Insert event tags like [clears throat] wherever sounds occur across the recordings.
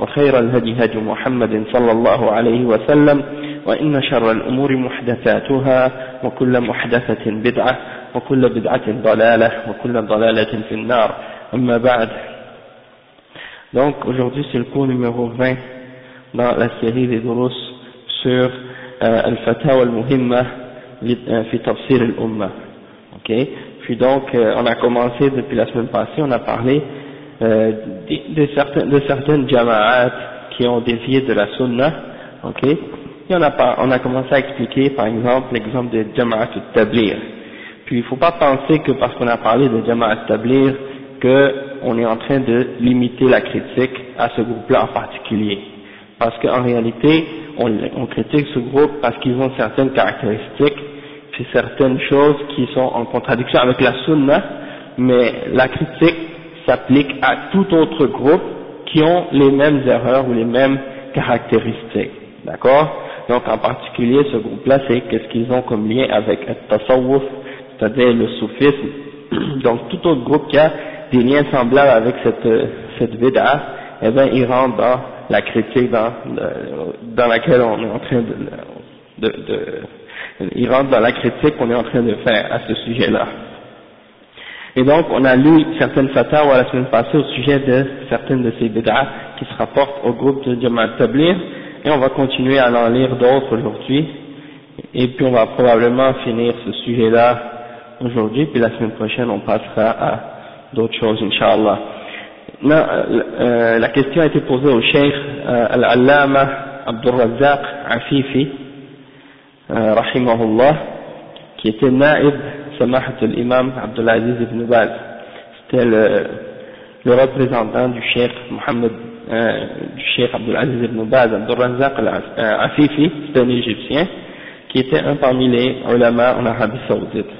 وخير الهدي هدي محمد صلى الله عليه وسلم وإن شر الأمور محدثاتها وكل محدثة بدعة وكل بدعة ضلالة وكل ضلالة في النار أما بعد Donc aujourd'hui c'est le cours numéro 20 dans la série des durus sur euh, Al-Fatawa al-Muhimma fi tafsir al-Umma. Ok Puis donc euh, on a commencé depuis la semaine passée, on a parlé euh, de, de, certaines, de certaines jama'at qui ont dévié de la sunna. Ok? Et on a, on a commencé à expliquer par exemple l'exemple de jama'at al-Tablir. Puis il faut pas penser que parce qu'on a parlé de jama'at al-Tablir qu'on est en train de limiter la critique à ce groupe-là en particulier. Parce qu'en réalité, on, on, critique ce groupe parce qu'ils ont certaines caractéristiques, puis certaines choses qui sont en contradiction avec la sunna, mais la critique s'applique à tout autre groupe qui ont les mêmes erreurs ou les mêmes caractéristiques. D'accord? Donc en particulier, ce groupe-là, c'est qu'est-ce qu'ils ont comme lien avec le tasawwuf, c'est-à-dire le soufisme. [clears throat] Donc tout autre groupe qui a des liens semblables avec cette, cette bid'a, eh bien, ils rentrent dans la critique dans, dans laquelle on est en train de, de, de, ils rentrent dans la critique qu'on est en train de faire à ce sujet-là. Et donc, on a lu certaines fatwas la semaine passée au sujet de certaines de ces bid'a qui se rapportent au groupe de Jamaat Tablir, et on va continuer à en lire d'autres aujourd'hui, et puis on va probablement finir ce sujet-là aujourd'hui, puis la semaine prochaine on passera à d'autres choses, Inch'Allah. Non, euh, la question a été posée au cheikh euh, Al-Allama Abdul Razzaq Afifi, euh, rahimahullah, qui était naïb Samahat al-Imam Abdulaziz ibn Baz. C'était le, le représentant du cheikh Mohammed, euh, du cheikh Abdulaziz ibn Baz, Abdul Razzaq Afifi, c'était un Égyptien, qui était un parmi les ulama en Arabie Saoudite.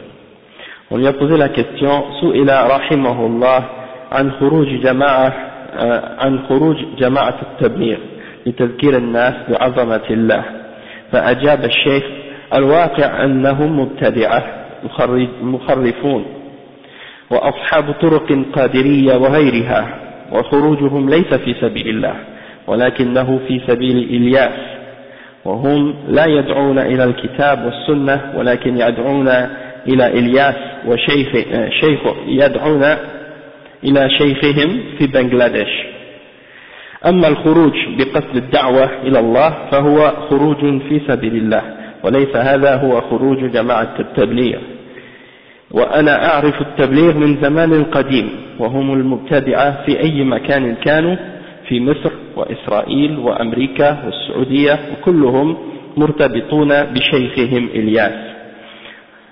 On lui a posé la question, Su'ila rahimahullah عن خروج جماعة عن خروج جماعة التبليغ لتذكير الناس بعظمة الله فأجاب الشيخ الواقع أنهم مبتدعة مخرفون. وأصحاب طرق قادرية وغيرها. وخروجهم ليس في سبيل الله ولكنه في سبيل إلياس وهم لا يدعون إلى الكتاب والسنة ولكن يدعون إلى إلياس وشيخ شيخ يدعون إلى شيخهم في بنغلاديش. أما الخروج بقصد الدعوة إلى الله فهو خروج في سبيل الله وليس هذا هو خروج جماعة التبليغ. وأنا أعرف التبليغ من زمان قديم وهم المبتدعة في أي مكان كانوا في مصر وإسرائيل وأمريكا والسعودية وكلهم مرتبطون بشيخهم إلياس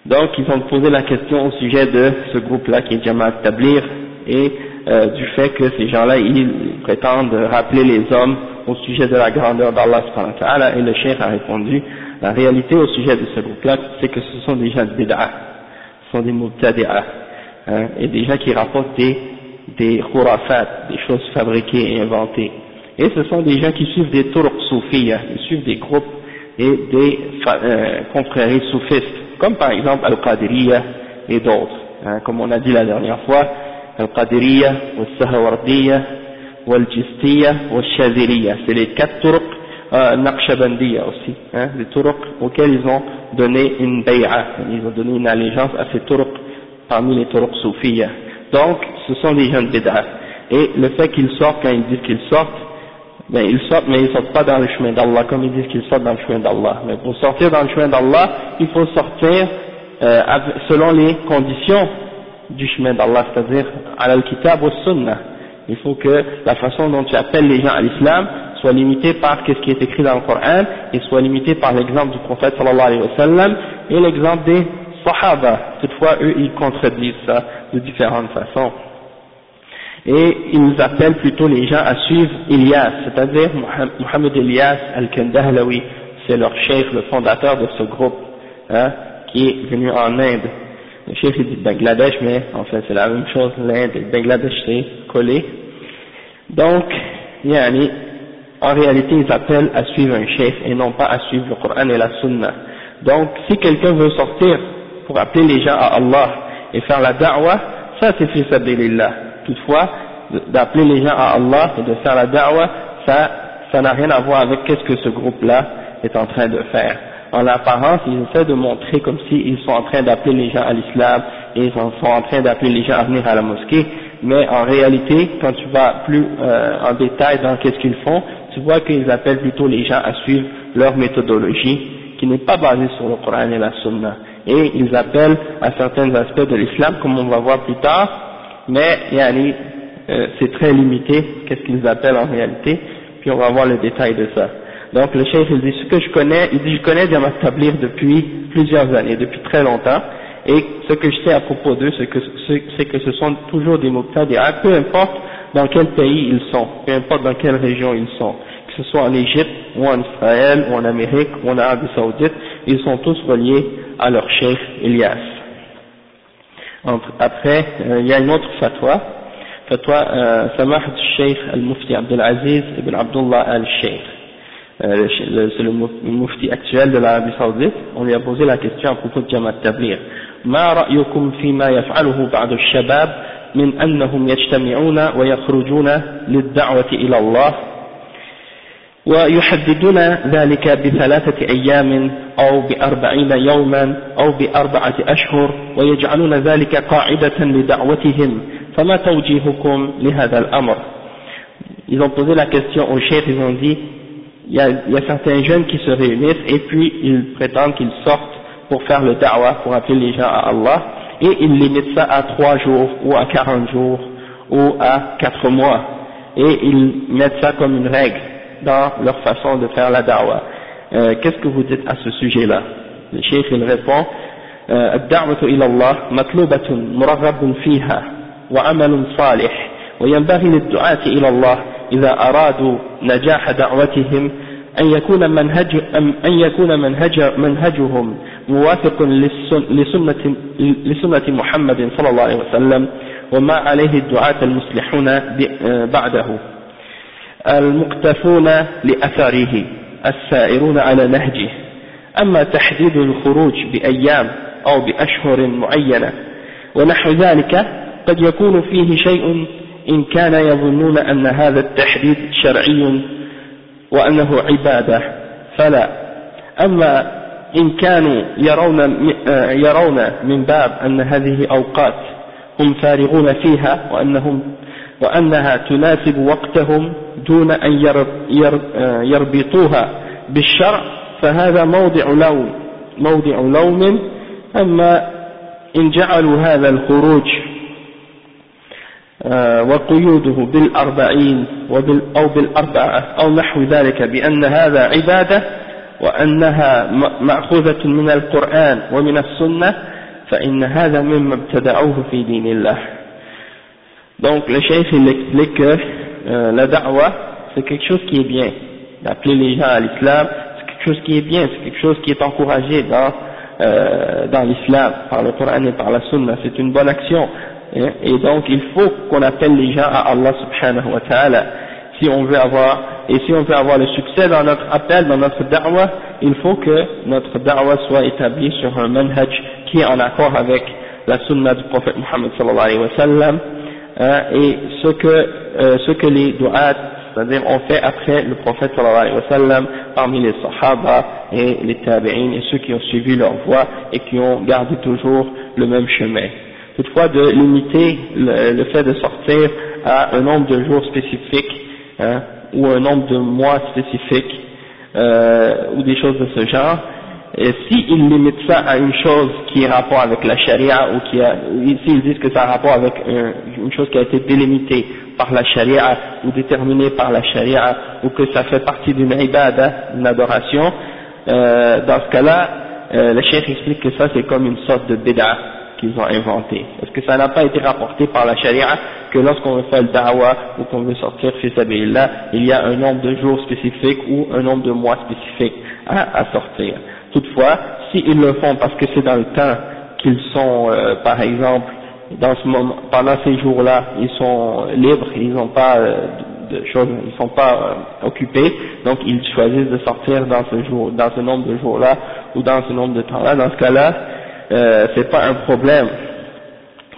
Donc ils ont posé la question au sujet de ce groupe-là qui est Jamaat Tablir et euh, du fait que ces gens-là ils prétendent rappeler les hommes au sujet de la grandeur d'Allah et le cheikh a répondu la réalité au sujet de ce groupe-là c'est que ce sont des gens de bid'a ce Ce sont des mubtadi'a, hein, et des gens qui rapportent des, des khurafat, des choses fabriquées et inventées. Et ce sont des gens qui suivent des turcs soufis, hein, ils suivent des groupes et des euh, confréries soufistes, comme par exemple Al-Qadiriyya et d'autres. Hein, comme on a dit la dernière fois, Al-Qadiriyya, Al-Sahawardiyya, Al-Jistiyya, Al-Shaziriyya, c'est les quatre turcs euh, naqshbandiyya aussi hein, les turuq auxquels ils ont donné une bay'a ils ont donné une allégeance à ces turuq parmi les turuq soufiyya donc ce sont les gens de et le fait qu'ils sortent quand ils disent qu'ils sortent mais ils sortent, mais ils sortent pas dans le chemin d'Allah, comme ils disent qu'ils sortent dans le chemin d'Allah. Mais pour sortir dans le chemin d'Allah, il faut sortir euh, selon les conditions du chemin d'Allah, c'est-à-dire al-kitab ou sunnah. Il faut que la façon dont tu appelles les gens à l'islam soit limitée par ce qui est écrit dans le Coran et soit limitée par l'exemple du prophète sallallahu alayhi wa et l'exemple des sahaba. Toutefois, eux, ils contredisent ça de différentes façons. Et ils appellent plutôt les gens à suivre Ilyas, c'est-à-dire Mohamed Ilyas al-Kandahlawi, c'est leur chef, le fondateur de ce groupe, hein, qui est venu en Inde. Le chef est du Bangladesh, mais en fait c'est la même chose, l'Inde et le Bangladesh c'est collé. Donc, yani, en réalité ils appellent à suivre un chef et non pas à suivre le Coran et la Sunna. Donc, si quelqu'un veut sortir pour appeler les gens à Allah et faire la da'wah, ça c'est fi sabilillah. Toutefois, d'appeler les gens à Allah et de faire la da'wah, ça, ça n'a rien à voir avec qu'est-ce que ce groupe-là est en train de faire. En apparence, ils essaient de montrer comme s'ils sont en train d'appeler les gens à l'islam et ils sont en train d'appeler les gens à venir à la mosquée, mais en réalité, quand tu vas plus euh, en détail dans qu'est-ce qu'ils font, tu vois qu'ils appellent plutôt les gens à suivre leur méthodologie qui n'est pas basée sur le Coran et la Sunna. Et ils appellent à certains aspects de l'islam, comme on va voir plus tard, mais yani, euh, c'est très limité, qu'est-ce qu'ils appellent en réalité, puis on va voir le détail de ça. Donc le chef il dit ce que je connais, il dit je connais Jamaat Tablir depuis plusieurs années, depuis très longtemps, et ce que je sais à propos d'eux, c'est que, ce sont toujours des Muqtadi'a, peu importe dans quel pays ils sont, peu importe dans quelle région ils sont, que ce soit en Égypte, ou en Israël, ou en Amérique, ou en Arabie Saoudite, ils sont tous reliés à leur chef Elias. Après, euh, il y a une autre fatwa, fatwa euh, Samah al-Sheikh al-Mufti Abdelaziz ibn Abdullah al-Sheikh. Euh, c'est le mufti actuel de l'Arabie Saoudite, on lui a posé la question à propos de Jamaat Tablir. ما رأيكم فيما يفعله بعض الشباب من أنهم يجتمعون ويخرجون للدعوة إلى الله؟ ويحددون ذلك بثلاثة أيام أو بأربعين يوما أو بأربعة أشهر ويجعلون ذلك قاعدة لدعوتهم. فما توجيهكم لهذا الأمر؟ Ils ont posé la question au chef, ils ont dit, il y, y a certains jeunes qui se réunissent et puis ils prétendent qu'ils sortent pour faire le da'wah, pour appeler les gens à Allah, et ils limitent ça à trois jours, ou à quarante jours, ou à quatre mois, et ils mettent ça comme une règle dans leur façon de faire la da'wah. Euh, Qu'est-ce que vous dites à ce sujet-là Le cheikh il répond الدعوة إلى الله مطلوبة مرغب فيها وعمل صالح وينبغي للدعاة إلى الله إذا أرادوا نجاح دعوتهم أن يكون منهج أن يكون منهج منهجهم موافق لسنة لسنة محمد صلى الله عليه وسلم وما عليه الدعاة المصلحون بعده. المقتفون لأثره السائرون على نهجه. أما تحديد الخروج بأيام أو بأشهر معينة ونحو ذلك قد يكون فيه شيء إن كان يظنون أن هذا التحديد شرعي وأنه عبادة. فلا. أما إن كانوا يرون, يرون من باب أن هذه أوقات هم فارغون فيها وأنهم وأنها تناسب وقتهم دون أن يربطوها بالشرع فهذا موضع لوم موضع لوم. أما إن جعلوا هذا الخروج وقيوده بالأربعين أو بالأربعة أو نحو ذلك بأن هذا عبادة وأنها مأخوذة من القرآن ومن السنة فإن هذا مما ابتدعوه في دين الله Donc le chef il explique que euh, la da'wah c'est quelque chose qui est bien. D'appeler les gens à l'islam c'est quelque chose qui est bien, c'est quelque chose qui est encouragé dans, euh, dans l'islam par le Coran et par la Sunna. C'est une bonne action. Et, donc il faut qu'on appelle les gens à Allah subhanahu wa ta'ala. Si on veut avoir, et si on veut avoir le succès dans notre appel, dans notre da'wah, il faut que notre da'wah soit établie sur un manhaj qui est en accord avec la sunna du prophète Muhammad sallallahu alayhi wa sallam, hein, et ce que, euh, ce que les du'at, c'est-à-dire ont fait après le prophète sallallahu alayhi wa sallam, parmi les sahaba et les tabi'in et ceux qui ont suivi leur voie et qui ont gardé toujours le même chemin toutefois de limiter le, fait de sortir à un nombre de jours spécifiques, hein, ou un nombre de mois spécifique, euh, ou des choses de ce genre, et s'ils limitent ça à une chose qui est rapport avec la charia, ou qui a, s'ils disent que ça a rapport avec une chose qui a été délimitée par la charia, ou déterminée par la charia, ou que ça fait partie d'une ibada, d'une adoration, euh, dans ce cas-là, euh, le chef explique que ça c'est comme une sorte de bid'a qu'ils ont inventé. Parce que ça n'a pas été rapporté par la charia que lorsqu'on veut faire le da'wah ou qu'on veut sortir fi sabilillah, il y a un nombre de jours spécifiques ou un nombre de mois spécifiques à, sortir? Toutefois, s'ils le font parce que c'est dans le temps qu'ils sont, euh, par exemple, dans ce moment, pendant ces jours-là, ils sont libres, ils n'ont pas euh, de choses, ils sont pas euh, occupés, donc ils choisissent de sortir dans ce jour, dans ce nombre de jours-là ou dans ce nombre de temps-là. Dans ce cas-là, euh, c'est pas un problème.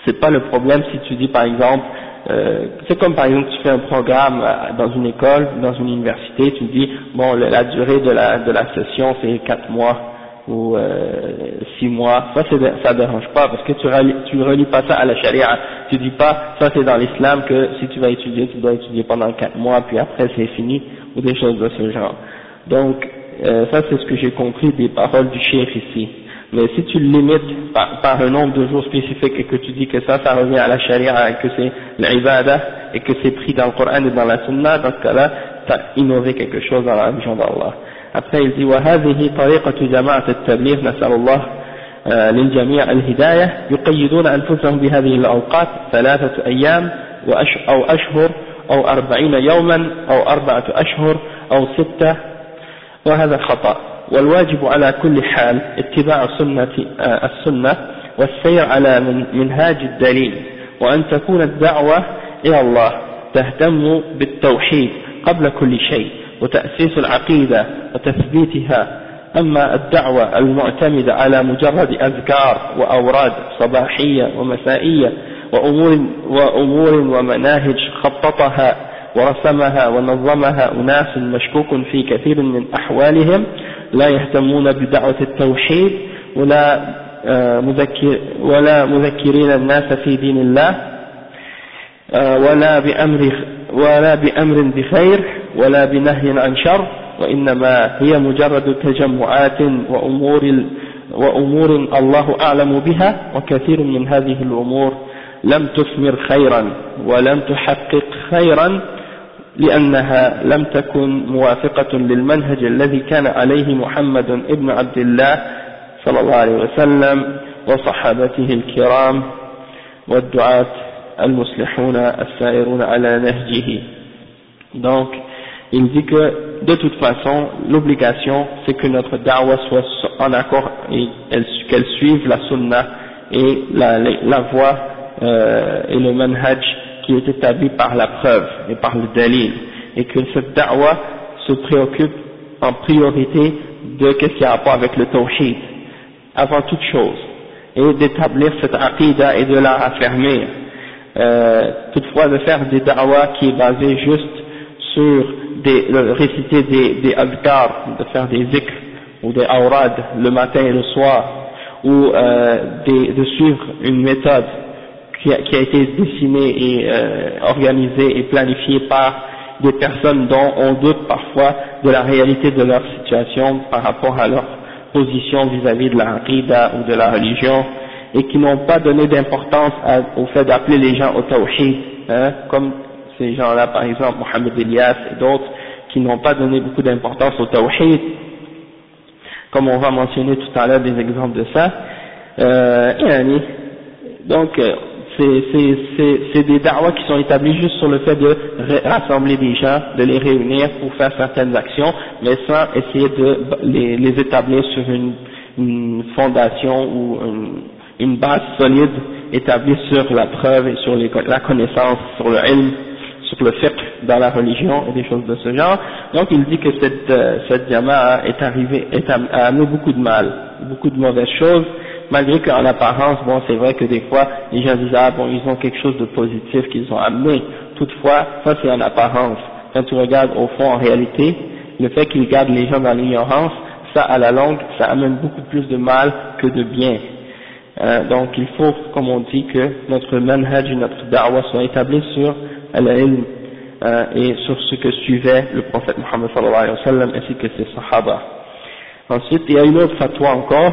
C'est pas le problème si tu dis par exemple, euh, c'est comme par exemple tu fais un programme dans une école, dans une université, tu dis bon la durée de la de la session c'est quatre mois ou euh, six mois, ça ça dérange pas parce que tu relis, tu relis pas ça à la charia, tu dis pas ça c'est dans l'islam que si tu vas étudier tu dois étudier pendant quatre mois puis après c'est fini ou des choses de ce genre. Donc euh, ça c'est ce que j'ai compris des paroles du chef ici. Mais si tu le limites par, par, un nombre de jours spécifiques et que tu dis que ça, ça revient à la charia et que c'est l'ibada et que c'est pris dans le Coran et dans la Sunna, dans ce cas-là, tu as innové quelque chose dans la religion d'Allah. Après il dit وهذه طريقة جماعة التبليغ نسأل الله للجميع الهداية يقيدون أنفسهم بهذه الأوقات ثلاثة أيام أو أشهر أو أربعين يوما أو أربعة أشهر أو ستة وهذا خطأ والواجب على كل حال اتباع سنة السنة والسير على منهاج الدليل وأن تكون الدعوة إلى الله تهتم بالتوحيد قبل كل شيء وتأسيس العقيدة وتثبيتها. أما الدعوة المعتمدة على مجرد أذكار وأوراد صباحية ومسائية وأمور, وأمور ومناهج خططها ورسمها ونظمها أناس مشكوك في كثير من أحوالهم لا يهتمون بدعوة التوحيد ولا آه، مذكر ولا مذكرين الناس في دين الله آه، ولا بأمر ولا بأمر بخير ولا بنهي عن شر وإنما هي مجرد تجمعات وأمور وأمور الله أعلم بها وكثير من هذه الأمور لم تثمر خيرا ولم تحقق خيرا لأنها لم تكن موافقة للمنهج الذي كان عليه محمد ابن عبد الله صلى الله عليه وسلم وصحابته الكرام والدعاة المصلحون السائرون على نهجه donc il dit que de toute façon l'obligation c'est que notre da'wah soit en accord et qu'elle suive la sunna et la, la voie euh, et le manhaj qui est établi par la preuve et par le dalil, et que cette da'wah se préoccupe en priorité de ce qui a rapport avec le tawhid, avant toute chose, et d'établir cette aqidah et de la raffermir. Euh, toutefois, de faire des da'wah qui est basé juste sur des, de réciter des, des de faire des zikr ou des awrad le matin et le soir, ou euh, de suivre une méthode qui a, qui a été dessiné et euh, organisé et planifié par des personnes dont on doute parfois de la réalité de leur situation par rapport à leur position vis-à-vis de la rida ou de la religion et qui n'ont pas donné d'importance au fait d'appeler les gens au tawhid, hein, comme ces gens-là par exemple, Mohamed Elias et d'autres, qui n'ont pas donné beaucoup d'importance au tawhid, comme on va mentionner tout à l'heure des exemples de ça. Euh, donc, euh, c'est des da'wah qui sont établis juste sur le fait de rassembler des gens, de les réunir pour faire certaines actions, mais sans essayer de les, établir sur une, fondation ou une, base solide établie sur la preuve et sur la connaissance, sur le ilm, sur le fiqh dans la religion et des choses de ce genre. Donc il dit que cette, euh, cette jama'a est arrivée, est, amené beaucoup de mal, beaucoup de mauvaises choses, malgré qu'en apparence, bon, c'est vrai que des fois, les gens disent, ah bon, ils ont quelque chose de positif qu'ils ont amené. Toutefois, ça c'est en apparence. Quand tu regardes au fond, en réalité, le fait qu'ils gardent les gens dans l'ignorance, ça, à la longue, ça amène beaucoup plus de mal que de bien. Euh, donc, il faut, comme on dit, que notre manhaj, notre da'wah soit établi sur al-ilm, hein, et sur ce que suivait le prophète Mohammed sallallahu alayhi wa sallam ainsi que ses sahaba. Ensuite, il y a une autre fatwa encore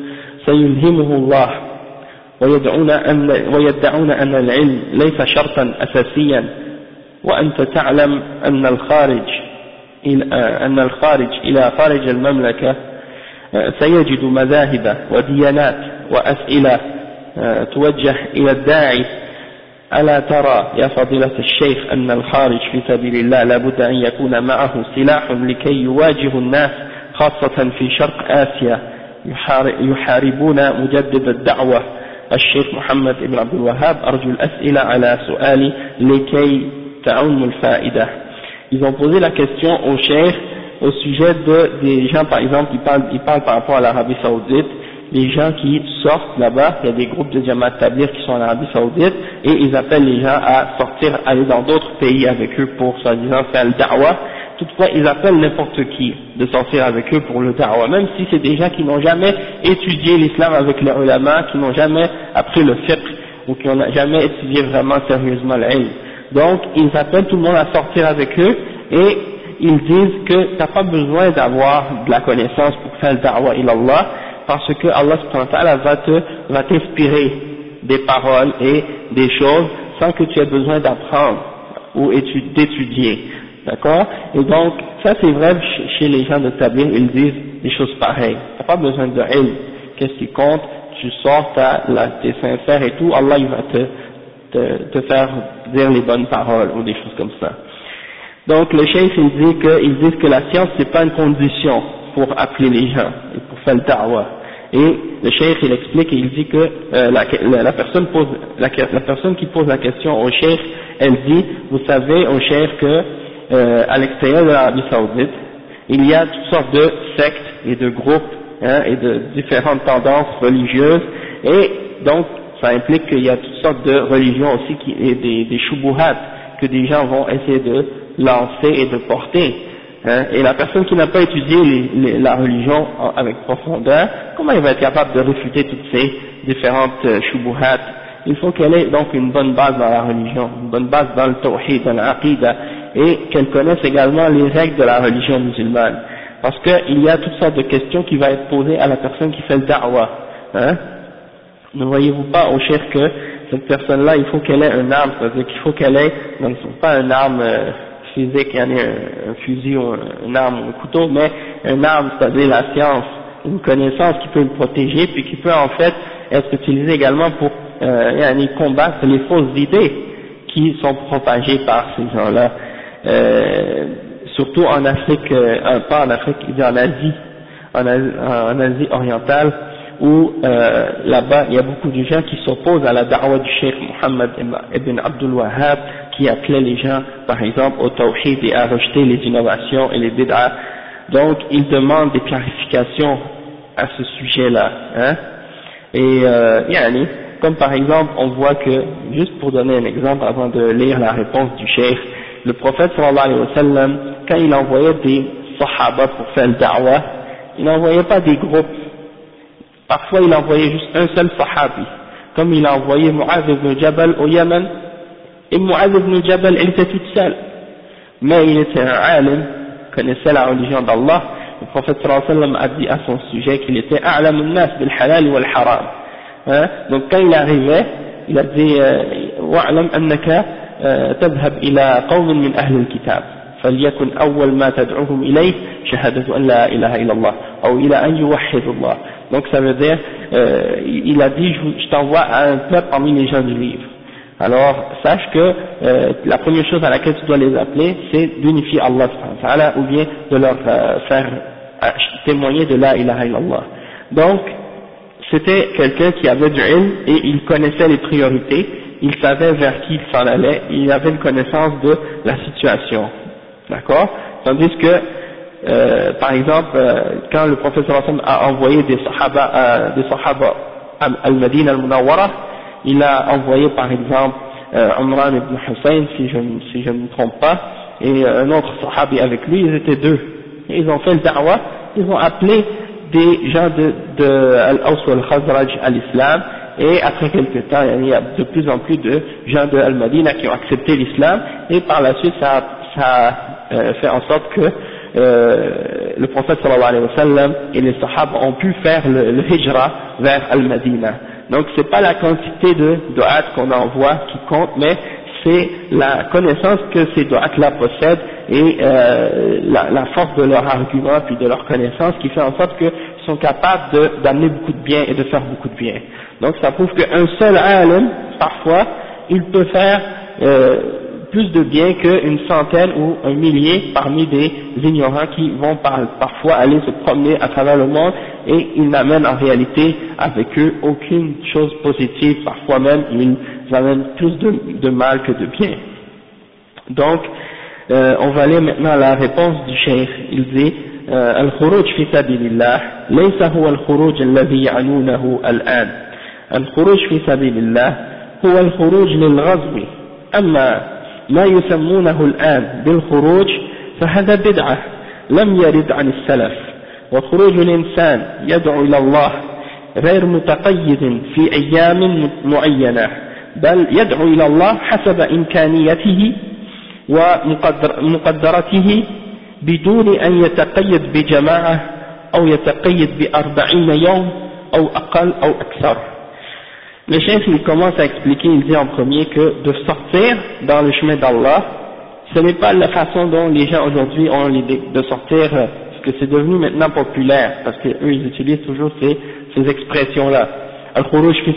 سيلهمه الله ويدعون أن ويدعون أن العلم ليس شرطا أساسيا وأنت تعلم أن الخارج أن الخارج إلى خارج المملكة سيجد مذاهب وديانات وأسئلة توجه إلى الداعي. ألا ترى يا فضيلة الشيخ أن الخارج في سبيل الله لابد أن يكون معه سلاح لكي يواجه الناس خاصة في شرق آسيا. يحاربون مجدد الدعوة الشيخ محمد بن عبد الوهاب أرجو الأسئلة على سؤالي لكي تعم الفائدة Ils ont posé la question au chef au sujet de, des gens, par exemple, ils parlent, ils parlent par rapport à l'Arabie Saoudite, les gens qui sortent là-bas, il y a des groupes de Jamaat Tablir qui sont en Arabie Saoudite, et ils appellent les gens à sortir, aller dans d'autres pays avec eux pour, soi-disant, faire le da'wah, toutefois ils appellent n'importe qui de sortir avec eux pour le da'wah, même si c'est des gens qui n'ont jamais étudié l'islam avec les ulama, qui n'ont jamais appris le fiqh, ou qui n'ont jamais étudié vraiment sérieusement l'ilm. Donc ils appellent tout le monde à sortir avec eux, et ils disent que tu n'as pas besoin d'avoir de la connaissance pour faire le da'wah ilallah, parce que Allah va va t'inspirer des paroles et des choses sans que tu aies besoin d'apprendre ou d'étudier. D'accord? Et donc, ça c'est vrai chez les gens de Tabir, ils disent des choses pareilles. Tu pas besoin de ilm. Qu'est-ce qui compte? Tu sors, tu es sincère et tout, Allah il va te, te, te, faire dire les bonnes paroles ou des choses comme ça. Donc le chef il dit que, ils disent que la science c'est pas une condition pour appeler les gens et pour faire le da'wah. Et le cheikh il explique et il dit que euh, la, la, personne pose, la, personne qui pose la question au cheikh, elle dit, vous savez au cheikh que euh, à l'extérieur de l'Arabie Saoudite, il y a toutes sortes de sectes et de groupes hein, et de différentes tendances religieuses. Et donc ça implique qu'il y a toutes sortes de religions aussi qui, et des, des que des gens vont essayer de lancer et de porter. Hein, et la personne qui n'a pas étudié la religion avec profondeur, comment il va être capable de réfuter toutes ces différentes euh, Il faut qu'elle ait donc une bonne base dans la religion, une bonne base dans le tawhid, dans l'aqidah, et qu'elle connaisse également les règles de la religion musulmane. Parce qu'il y a toutes sortes de questions qui vont être posées à la personne qui fait le da'wah. Hein. Ne voyez-vous pas au cher que cette personne-là, il faut qu'elle ait un arme, c'est-à-dire qu'il faut qu'elle ait, non pas une arme euh, physique, il y a un, fusil ou une arme ou un couteau, mais une arme, c'est-à-dire la science, une connaissance qui peut le protéger, puis qui peut en fait être utilisée également pour euh, combattre les fausses idées qui sont propagées par ces gens-là. Euh, surtout en Afrique, euh, pas en Afrique, Asie, en Asie, en Asie orientale, où euh, là-bas il y a beaucoup de gens qui s'opposent à la da'wah du Cheikh Mohammed ibn Abdul Wahhab, qui appelait les gens, par exemple, au tawhid et à rejeter les innovations et les bid'ah. Donc, ils demandent des clarifications à ce sujet-là. Hein. Et, euh, yani, comme par exemple, on voit que, juste pour donner un exemple avant de lire la réponse du cheikh, le prophète sallallahu alayhi wa sallam, quand il envoyait des sahaba pour faire le da'wah, il n'envoyait pas des groupes. Parfois, il envoyait juste un seul sahabi. Comme il a envoyé Mu'adh ibn Jabal au Yémen, et Mu'adh ibn Jabal, il était toute seule. Mais il était un alim, connaissait la religion d'Allah. Le prophète sallallahu alayhi wa sallam a dit à son sujet qu'il était a'lam nas bil halal wal haram. Hein? Donc quand il arrivait, il a dit wa'lam annaka تذهب إلى قوم من أهل الكتاب فليكن أول ما تدعوهم إليه شهادة أن لا إله إلا الله أو إلى أن يوحدوا الله donc ça veut dire euh, il a dit je t'envoie à un peuple parmi les gens du livre alors sache que euh, la première chose à laquelle tu dois les appeler, c'est d'unifier Allah ou bien de leur euh, faire euh, témoigner de la ilaha illallah. Donc, c'était quelqu'un qui avait du ilm et il connaissait les priorités, il savait vers qui il s'en allait, il avait une connaissance de la situation. d'accord? Tandis que, euh, par exemple, euh, quand le professeur a envoyé des sahaba, euh, des sahaba al-Madin al-Munawwara, il a envoyé par exemple euh, Amran ibn Hussein, si je, ne me trompe pas, et un autre sahabi avec lui, ils étaient deux. ils ont fait le da'wah, ils ont appelé des gens de, de Al-Aws al-Khazraj à l'islam, et après quelques temps, il y a de plus en plus de gens de Al-Madina qui ont accepté l'islam, et par la suite, ça, euh, fait en sorte que euh, le prophète sallallahu alayhi wa sallam et les sahaba ont pu faire le, le hijra vers Al-Madina. Donc c'est pas la quantité de do'at qu'on envoie qui compte, mais c'est la connaissance que ces do'at-là possèdent et euh, la, la, force de leur argument puis de leur connaissance qui fait en sorte qu'ils sont capables d'amener beaucoup de bien et de faire beaucoup de bien. Donc ça prouve qu'un seul alim, parfois, il peut faire euh, plus de bien qu'une centaine ou un millier parmi des ignorants qui vont parfois aller se promener à travers le monde et ils n'amènent en réalité avec eux aucune chose positive, parfois même ils amènent plus de, mal que de bien. Donc, euh, on va aller maintenant à la réponse du cheikh, il dit الخروج في سبيل الله ليس هو الخروج الذي يعنونه الآن الخروج في سبيل الله هو الخروج للغزو. أما ما يسمونه الآن بالخروج فهذا بدعة لم يرد عن السلف. وخروج الإنسان يدعو إلى الله غير متقيد في أيام معينة بل يدعو إلى الله حسب إمكانيته ومقدرته بدون أن يتقيد بجماعة أو يتقيد بأربعين يوم أو أقل أو أكثر. Le chef il commence à expliquer, il dit en premier que de sortir dans le chemin d'Allah, ce n'est pas la façon dont les gens aujourd'hui ont l'idée de sortir, euh, parce que c'est devenu maintenant populaire, parce qu'eux ils utilisent toujours ces, expressions-là. Al-Khuruj fi.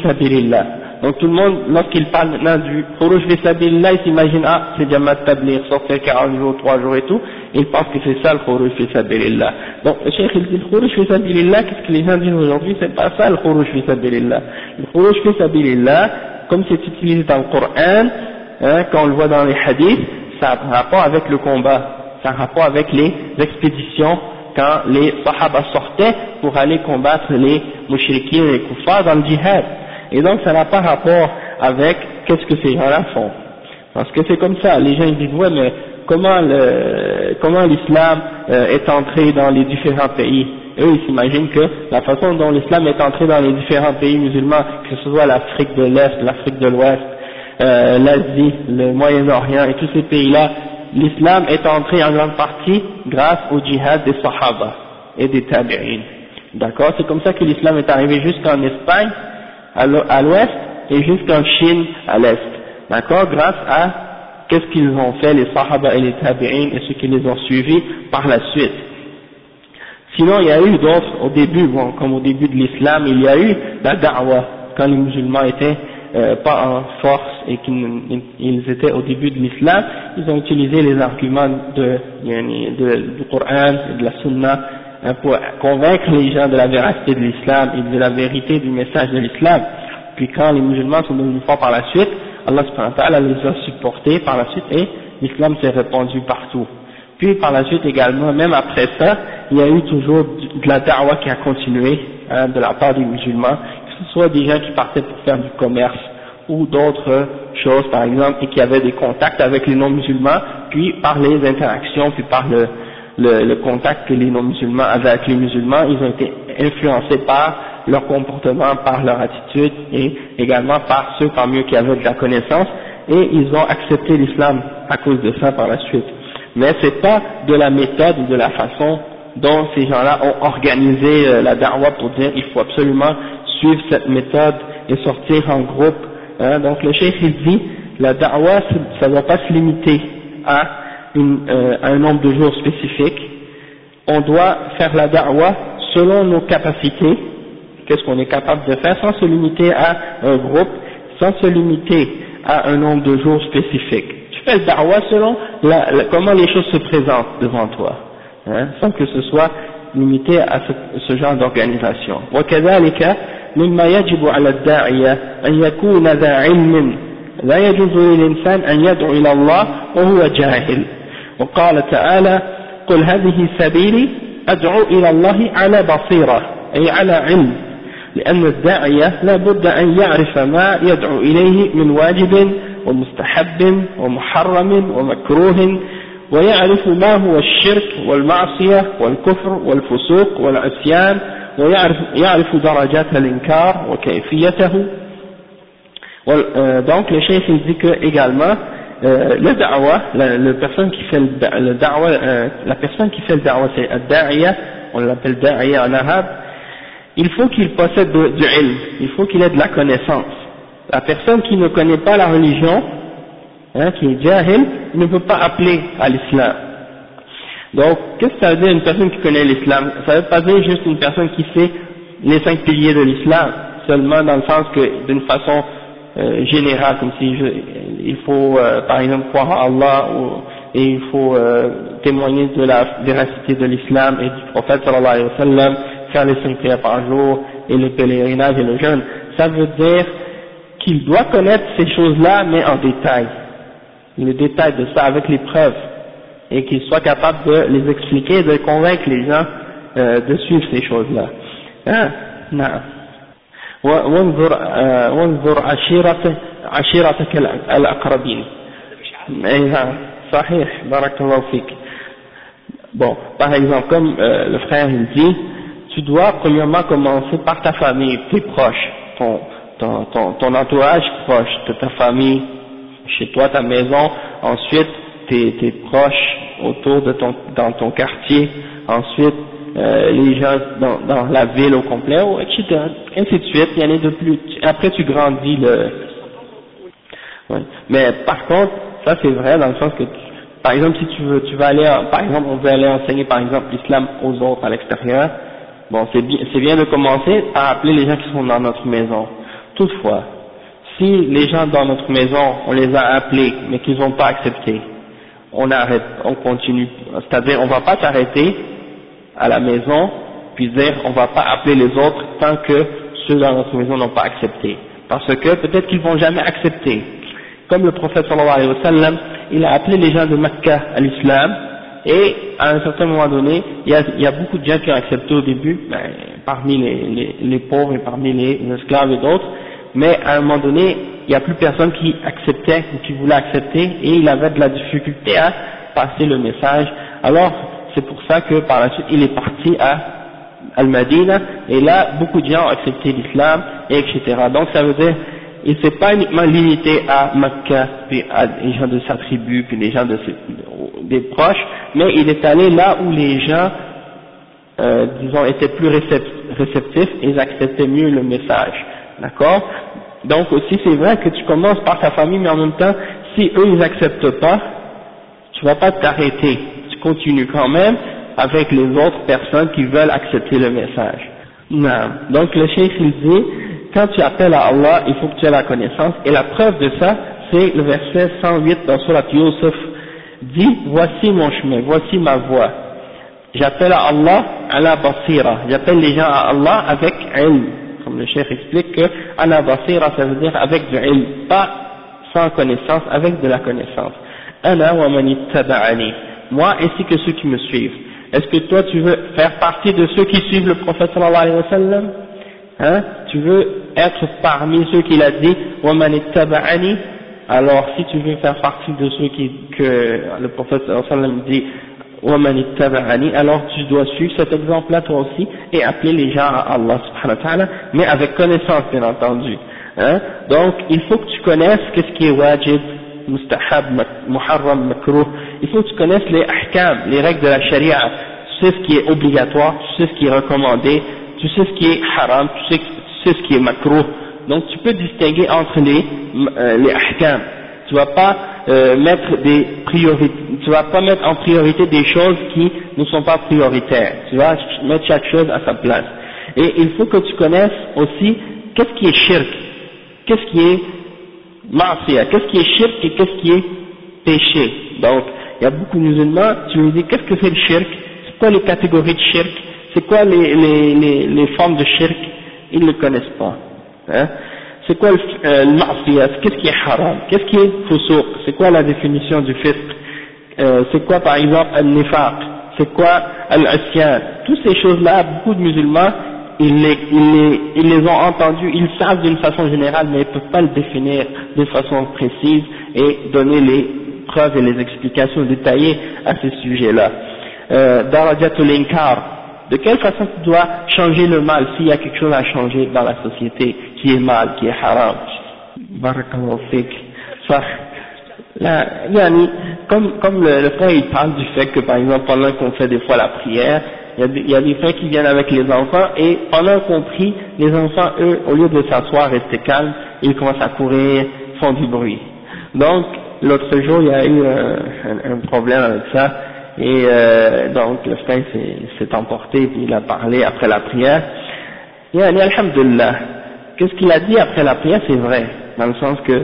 Donc tout le monde, lorsqu'il parle maintenant du Khuruj fi sabilillah, il s'imagine, ah, c'est Jamaat Tablir, sortir 40 jours, 3 jours et tout, il pense que c'est ça le Khuruj fi sabilillah. Donc le cheikh il dit le Khuruj fi sabilillah, qu'est-ce que les gens disent aujourd'hui, c'est pas ça le Khuruj fi sabilillah. Le Khuruj fi sabilillah, comme c'est utilisé dans le Coran, hein, quand on le voit dans les hadiths, ça a rapport avec le combat, ça a rapport avec les expéditions quand les Sahaba sortaient pour aller combattre les mouchriquins et les kuffars dans le djihad. Et donc ça n'a pas rapport avec qu'est-ce que ces gens-là font. Parce que c'est comme ça, les gens ils disent ouais mais comment le, comment l'islam euh, est entré dans les différents pays? Eux ils s'imaginent que la façon dont l'islam est entré dans les différents pays musulmans, que ce soit l'Afrique de l'Est, l'Afrique de l'Ouest, euh, l'Asie, le Moyen-Orient et tous ces pays-là, l'islam est entré en grande partie grâce au djihad des Sahaba et des Tabi'in. D'accord? C'est comme ça que l'islam est arrivé jusqu'en Espagne, à l'ouest, et jusqu'en Chine, à l'est. D'accord? Grâce à qu'est-ce qu'ils ont fait, les Sahaba et les Tabi'in, et ceux qui les ont suivis par la suite. Sinon, il y a eu d'autres, au début, bon, comme au début de l'islam, il y a eu la da'wah, quand les musulmans étaient euh, pas en force et qu'ils étaient au début de l'islam, ils ont utilisé les arguments de, du Coran et de la Sunna pour convaincre les gens de la véracité de l'islam et de la vérité du message de l'islam. Puis quand les musulmans sont devenus forts par la suite, Allah les a supportés par la suite et l'islam s'est répandu partout. Puis par la suite également, même après ça, il y a eu toujours de la da'wah qui a continué hein, de la part des musulmans que ce soit des gens qui partaient pour faire du commerce ou d'autres choses par exemple et qui avaient des contacts avec les non-musulmans, puis par les interactions, puis par le, le, contact que les non-musulmans avaient avec les musulmans, ils ont été influencés par leur comportement, par leur attitude et également par ceux parmi eux qui avaient de la connaissance et ils ont accepté l'islam à cause de ça par la suite. Mais c'est pas de la méthode ou de la façon dont ces gens-là ont organisé euh, la darwa pour dire il faut absolument suivre cette méthode et sortir en groupe. Hein. Donc le chef il dit, la da'wah, ça ne doit pas se limiter à, une, euh, à un nombre de jours spécifiques. On doit faire la da'wah selon nos capacités, qu'est-ce qu'on est capable de faire, sans se limiter à un groupe, sans se limiter à un nombre de jours spécifiques. Tu fais le da'wah selon la, comment les choses se présentent devant toi, hein, sans que ce soit limité à ce, ce genre d'organisation. مما يجب على الداعية أن يكون ذا علم لا يجوز للإنسان أن يدعو إلى الله وهو جاهل وقال تعالى قل هذه سبيلي أدعو إلى الله على بصيرة أي على علم لأن الداعية لا بد أن يعرف ما يدعو إليه من واجب ومستحب ومحرم ومكروه ويعرف ما هو الشرك والمعصية والكفر والفسوق والعصيان ويعرف يعرف درجات الإنكار وكيفيته. donc le chef dit que également euh, le da'wa, la, personne qui fait le, le da'wa, euh, la personne qui fait le da'wa c'est ad-da'iya, on l'appelle da'iya en arabe, il faut qu'il possède du, du il faut qu'il ait de la connaissance. La personne qui ne connaît pas la religion, hein, qui est jahil, ne peut pas appeler à l'islam. Donc, qu'est-ce que ça veut dire une personne qui connaît l'islam? Ça veut pas dire juste une personne qui sait les cinq piliers de l'islam, seulement dans le sens que d'une façon euh, générale, comme si il faut euh, par exemple croire à Allah et il faut euh, témoigner de la véracité de l'islam et du prophète sallallahu alayhi wa faire les cinq prières par jour et le pèlerinage et le jeûne. Ça veut dire qu'il doit connaître ces choses-là, mais en détail. Le détail de ça avec les preuves. Et qu'il soit capable de les expliquer de convaincre les gens de suivre ces choses-là. Hein? Non. وانظر وانظر عشيرتك عشيرتك الأقربين أيها صحيح بارك الله فيك bon par exemple comme euh, le frère il dit tu dois premièrement commencer par ta famille, tes proches, ton, ton, ton, ton entourage proche, de ta famille, chez toi, ta maison, ensuite tes, tes proches autour de ton, dans ton quartier, ensuite euh, les gens dans, dans la ville au complet, etc. Ainsi de suite, il y en a de plus. Après tu grandis le... Ouais. Mais par contre, ça c'est vrai dans le sens que, par exemple, si tu veux, tu vas aller, par exemple, on veut aller enseigner par exemple l'islam aux autres à l'extérieur, Bon, c'est bien, bien de commencer à appeler les gens qui sont dans notre maison. Toutefois, si les gens dans notre maison, on les a appelés, mais qu'ils n'ont pas accepté, on arrête, on continue. C'est-à-dire, on ne va pas s'arrêter à la maison, puis dire, on va pas appeler les autres tant que ceux dans notre maison n'ont pas accepté. Parce que peut-être qu'ils vont jamais accepter. Comme le prophète sallallahu alayhi wa sallam, il a appelé les gens de Mecca à l'islam, et à un certain moment donné, il y a, beaucoup de gens qui ont accepté au début, ben, parmi les, les, les, pauvres et parmi les, esclaves et d'autres, mais à un moment donné, il n'y a plus personne qui acceptait ou qui voulait accepter et il avait de la difficulté à passer le message. Alors, c'est pour ça que par la suite, il est parti à Al-Madina et là, beaucoup de gens ont accepté l'islam, etc. Donc ça veut dire il s'est pas uniquement limité à Mecca, puis à les gens de sa tribu, puis les gens de ses, des proches, mais il est allé là où les gens, euh, disons, étaient plus réceptifs et ils acceptaient mieux le message. D'accord? Donc aussi c'est vrai que tu commences par ta famille, mais en même temps, si eux ils acceptent pas, tu vas pas t'arrêter, tu continues quand même avec les autres personnes qui veulent accepter le message. Non. Donc le chef il dit, quand tu appelles à Allah, il faut que tu aies la connaissance, et la preuve de ça, c'est le verset 108 dans Surat Yusuf, dit, voici mon chemin, voici ma voie. J'appelle à Allah à la basira, j'appelle les gens à Allah avec ilm, comme le chef explique que à la basira ça veut dire avec du ilm, pas sans connaissance, avec de la connaissance. Ana wa moi ainsi que ceux qui me suivent. Est-ce que toi tu veux faire partie de ceux qui suivent le prophète sallallahu alayhi wa sallam? Hein? Tu veux être parmi ceux qu'il a dit « Alors si tu veux faire partie de ceux que le prophète sallallahu alayhi wa sallam dit alors tu dois suivre cet exemple-là toi aussi et appeler les gens à Allah subhanahu wa ta'ala, mais avec connaissance bien entendu. Hein? Donc il faut que tu connaisses qu'est-ce qui est wajib, mustahab, muharram, makruh, il faut que tu connaisses les ahkam, les règles de la sharia, tu sais ce qui est obligatoire, tu sais ce qui est recommandé, tu sais ce qui est haram, tu sais, ce qui est makruh, donc tu peux distinguer entre les, euh, ahkam, tu vas pas euh, mettre vas pas mettre en priorité des choses qui ne sont pas prioritaires, tu vas mettre chaque chose à sa place. Et il faut que tu connaisses aussi qu'est-ce qui est shirk, qu'est-ce qui est ma'asiya, qu'est-ce qui est shirk et qu'est-ce qui est péché. Donc, il y a beaucoup de musulmans, tu me dis qu'est-ce que c'est le shirk, c'est quoi les catégories de shirk, c'est quoi les, les, les, formes de shirk, ils ne connaissent pas. Hein. C'est quoi le, euh, qu'est-ce qui est haram, qu'est-ce qui est fusuq, c'est quoi la définition du fisq, euh, c'est quoi par exemple al-nifaq, c'est quoi al-asyan, toutes ces choses-là, beaucoup de musulmans, ils les, ils, les, ils les ont entendus, ils savent d'une façon générale, mais ils ne peuvent pas le définir de façon précise et donner les preuves et les explications détaillées à ce sujet-là. Euh, Darajatul Inkar, de quelle façon tu dois changer le mal s'il y a quelque chose à changer dans la société qui est mal, qui est haram? Barakallahu Ça, là, comme, comme le, le frère il parle du fait que par exemple pendant qu'on fait des fois la prière, il y, a des, frères qui viennent avec les enfants et pendant qu'on prie, les enfants eux, au lieu de s'asseoir, rester calmes, ils commencent à courir, font du bruit. Donc l'autre jour il y a eu un, un problème avec ça et euh, donc le frère s'est emporté puis il a parlé après la prière. Et alhamdulillah, qu'est-ce qu'il a dit après la prière? C'est vrai, dans le sens que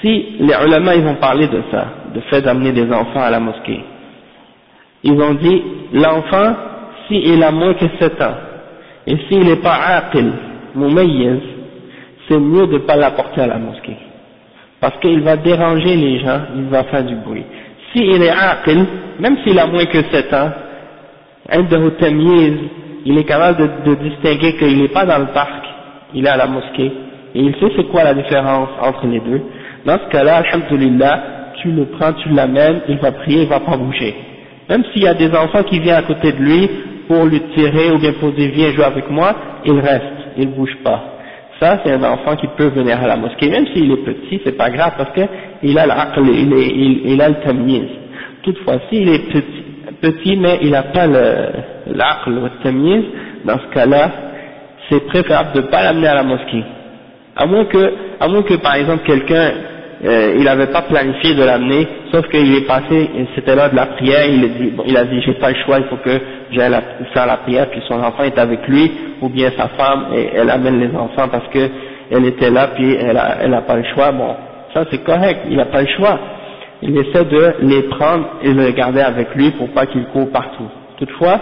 si les ulama ils vont parler de ça, de fait d'amener des enfants à la mosquée, ils ont dit l'enfant s'il a moins que 7 ans et s'il n'est pas aqil, mumayyiz, c'est mieux de ne pas l'apporter à la mosquée. Parce qu'il va déranger les gens, il va faire du bruit s'il est aqil, même s'il a moins que 7 ans, il est capable de, distinguer qu'il n'est pas dans le parc, il est à la mosquée, et il sait c'est quoi la différence entre les deux. Dans ce cas-là, alhamdulillah, tu le prends, tu l'amènes, il va prier, il va pas bouger. Même s'il y a des enfants qui viennent à côté de lui pour lui tirer ou bien pour dire viens jouer avec moi, il reste, il bouge pas. Ça, c'est un enfant qui peut venir à la mosquée, même s'il est petit, c'est pas grave parce qu'il a l'aql, il, il, il, a le tamiz. Toutefois, s'il est petit, mais il n'a pas l'aql ou le tamiz, dans ce cas-là, c'est préférable de ne pas l'amener à la mosquée. À moins que, à moins que par exemple quelqu'un, euh, il n'avait pas planifié de l'amener, sauf qu'il est passé, c'était là de la prière, il a dit, bon, il a dit, j'ai pas le choix, il faut que j'aille faire la prière, puis son enfant est avec lui, ou bien sa femme, et elle amène les enfants parce que elle était là, puis elle a, elle pas le choix, bon, ça c'est correct, il n'a pas le choix. Il essaie de les prendre et de les garder avec lui pour pas qu'ils courent partout. Toutefois,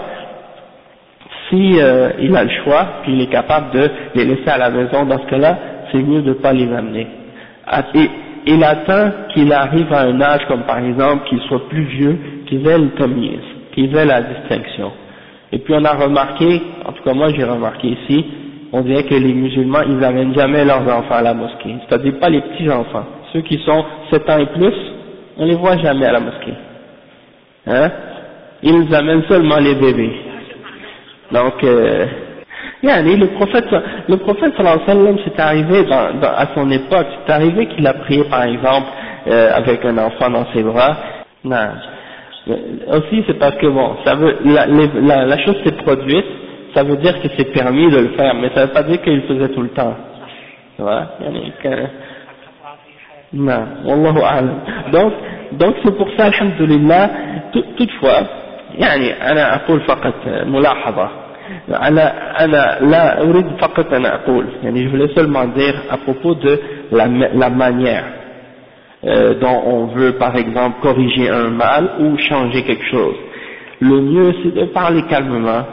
si euh, il a le choix, puis il est capable de les laisser à la maison, dans ce cas-là, c'est mieux de ne pas les amener. Et il attend qu'il arrive à un âge comme par exemple qu'il soit plus vieux, qu'il ait le qu'il ait la distinction. Et puis on a remarqué, en tout cas moi j'ai remarqué ici, on dirait que les musulmans ils n'amènent jamais leurs enfants à la mosquée, c'est-à-dire pas les petits enfants, ceux qui sont 7 ans et plus, on les voit jamais à la mosquée. Hein? Ils amènent seulement les bébés. Donc, euh, le prophète, le prophète sallam c'est arrivé dans, à son époque, c'est arrivé qu'il a prié par exemple euh, avec un enfant dans ses bras. Non. Euh, aussi c'est parce que bon, ça veut, la, la, la chose s'est produite, ça veut dire que c'est permis de le faire, mais ça veut pas dire qu'il le faisait tout le temps. Tu vois Non, wallahu a'lam. Donc, donc c'est pour ça, alhamdulillah, toutefois, يعني أنا أقول فقط ملاحظة أنا أنا لا أريد فقط أن أقول يعني je voulais seulement dire à propos de la, la manière euh, dont on veut par exemple corriger un mal ou changer quelque chose. Le mieux c'est de parler calmement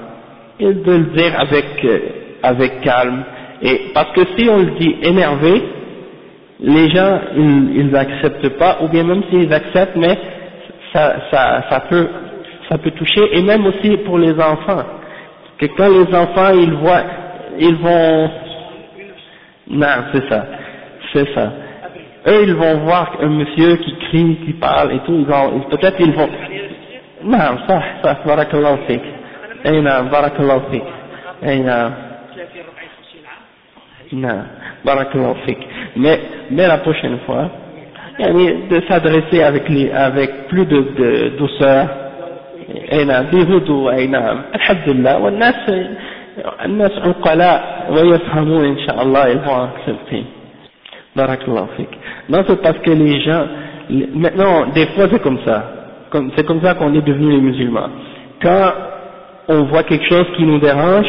et de le dire avec, euh, avec calme. Et parce que si on le dit énervé, les gens ils, ils acceptent pas, ou bien même s'ils acceptent, mais ça, ça, ça peut ça peut toucher, et même aussi pour les enfants, que quand les enfants ils voient, ils vont, non c'est ça, c'est ça, eux ils vont voir un monsieur qui crie, qui parle et tout, ils vont, peut-être ils vont, non ça, ça, barakallahu fik, اي نعم بارك الله فيك اي نعم نعم بارك الله فيك mais mais la prochaine fois de s'adresser avec les, avec plus de, de douceur اي نعم بهدوء اي نعم الحمد لله والناس الناس عقلاء ويفهمون ان شاء الله ils vont accepter بارك الله فيك non c'est parce que les gens maintenant des fois c'est comme ça. C'est comme ça qu'on est devenus les musulmans. Quand on voit quelque chose qui nous dérange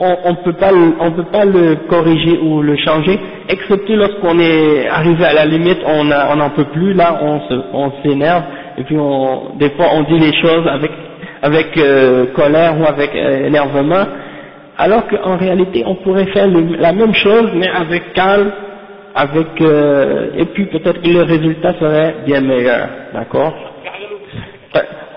on ne peut pas le corriger ou le changer excepté lorsqu'on est arrivé à la limite on n'en peut plus là on s'énerve et puis des fois on dit les choses avec avec euh, colère ou avec euh, énervement alors qu'en réalité on pourrait faire la même chose mais avec calme avec euh, et puis peut-être que le résultat serait bien meilleur d'accord?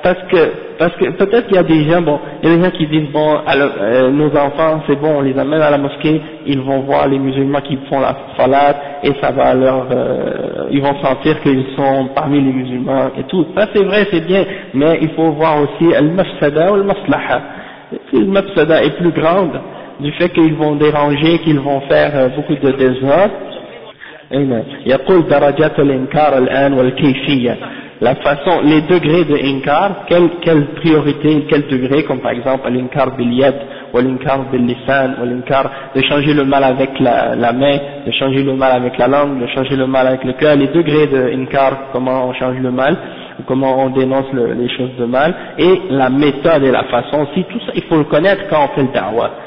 Parce que parce que peut-être qu'il y a des gens bon il y a des gens qui disent bon alors, euh, nos enfants c'est bon on les amène à la mosquée ils vont voir les musulmans qui font la salat et ça va leur euh, ils vont sentir qu'ils sont parmi les musulmans et tout. Ça c'est vrai c'est bien mais il faut voir aussi al mafsada ou al maslaha si le mafsada est plus grande du fait qu'ils vont déranger qu'ils vont faire euh, beaucoup de désordre يقول درجات الإنكار الآن والكيفية la façon, les degrés de inkar, quelle, quelle priorité, quel degré, comme par exemple l'inkar bil yad, ou l'inkar bil lisan, ou l'inkar de changer le mal avec la, la, main, de changer le mal avec la langue, de changer le mal avec le cœur, les degrés de inkar, comment on change le mal, comment on dénonce le, les choses de mal, et la méthode et la façon aussi, tout ça il faut le connaître quand on fait le da'wah.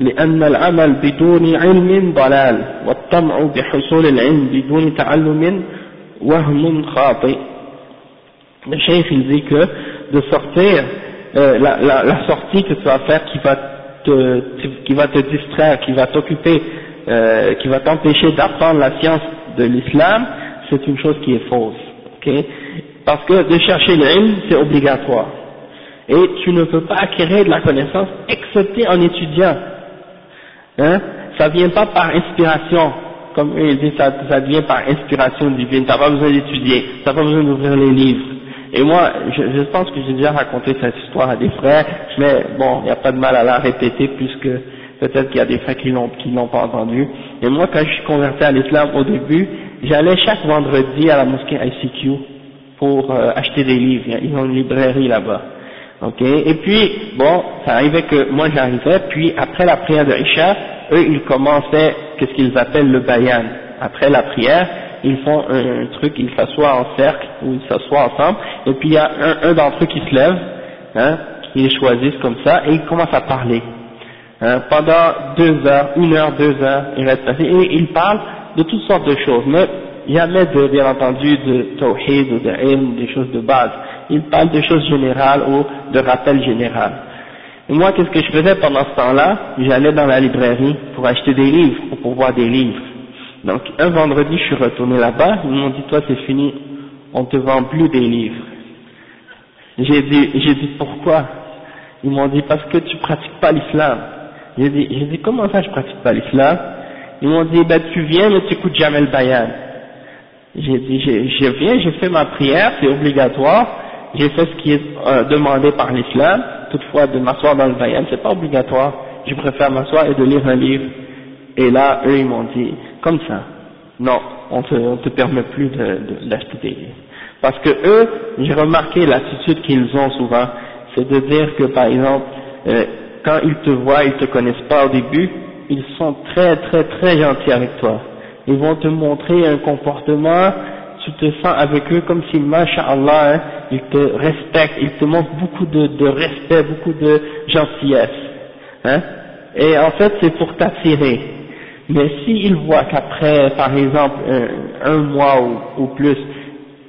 لأن العمل بدون علم ضلال والطمع بحصول العلم بدون تعلم وهم خاطئ Le cheikh il dit que de sortir, euh, la, la, la, sortie que tu vas faire qui va te, qui va te distraire, qui va t'occuper, euh, qui va t'empêcher d'apprendre la science de l'islam, c'est une chose qui est fausse. Okay Parce que de chercher l'ilm, c'est obligatoire. Et tu ne peux pas acquérir de la connaissance excepté en étudiant. Hein? Ça vient pas par inspiration, comme eux ils disent, ça, ça vient par inspiration divine. Tu n'as pas besoin d'étudier, tu n'as pas besoin d'ouvrir les livres. Et moi, je, pense que j'ai déjà raconté cette histoire à des frères, mais bon, il n'y a pas de mal à la répéter puisque peut-être qu'il y a des frères qui l'ont l'ont pas entendu. Et moi, quand je suis converti à l'islam au début, j'allais chaque vendredi à la mosquée ICQ pour euh, acheter des livres. Ils ont une librairie là-bas. Ok. Et puis, bon, ça arrivait que moi j'arrivais, puis après la prière de Isha, eux ils commençaient, qu'est-ce qu'ils appellent le bayan. Après la prière, ils font un, truc, ils s'assoient en cercle, ou ils s'assoient ensemble, et puis il y a un, d'entre eux qui se lève, hein, qui les choisissent comme ça, et ils commencent à parler. Hein, pendant deux heures, une heure, deux heures, ils restent assis, et ils parlent de toutes sortes de choses, mais jamais de, bien entendu, de tawhid ou de ilm, des choses de base. Ils parlent de choses générales ou de rappel général. Et moi, qu'est-ce que je faisais pendant ce temps-là? J'allais dans la librairie pour acheter des livres, pour voir des livres. Donc un vendredi, je suis retourné là-bas, ils m'ont dit toi c'est fini, on te vend plus des livres. J'ai dit, j'ai dit pourquoi? Ils m'ont dit parce que tu pratiques pas l'islam. J'ai dit, j'ai dit comment ça je pratique pas l'islam? Ils m'ont dit ben tu viens mais tu écoutes jamais le bayan. J'ai dit je viens, j'ai fait ma prière, c'est obligatoire, j'ai fait ce qui est euh, demandé par l'islam, toutefois de m'asseoir dans le bayan c'est pas obligatoire, je préfère m'asseoir et de lire un livre. Et là, eux, ils m'ont dit, comme ça, non, on te, on te permet plus d'acheter de, des livres. Parce que eux, j'ai remarqué l'attitude qu'ils ont souvent, c'est de dire que par exemple, euh, quand ils te voient, ils te connaissent pas au début, ils sont très très très gentils avec toi. Ils vont te montrer un comportement, tu te sens avec eux comme si, masha'Allah, hein, ils te respectent, ils te montrent beaucoup de, respect, beaucoup de gentillesse. Hein. Et en fait, c'est pour t'attirer. Mais s'ils voient qu'après, par exemple, un, mois ou, plus,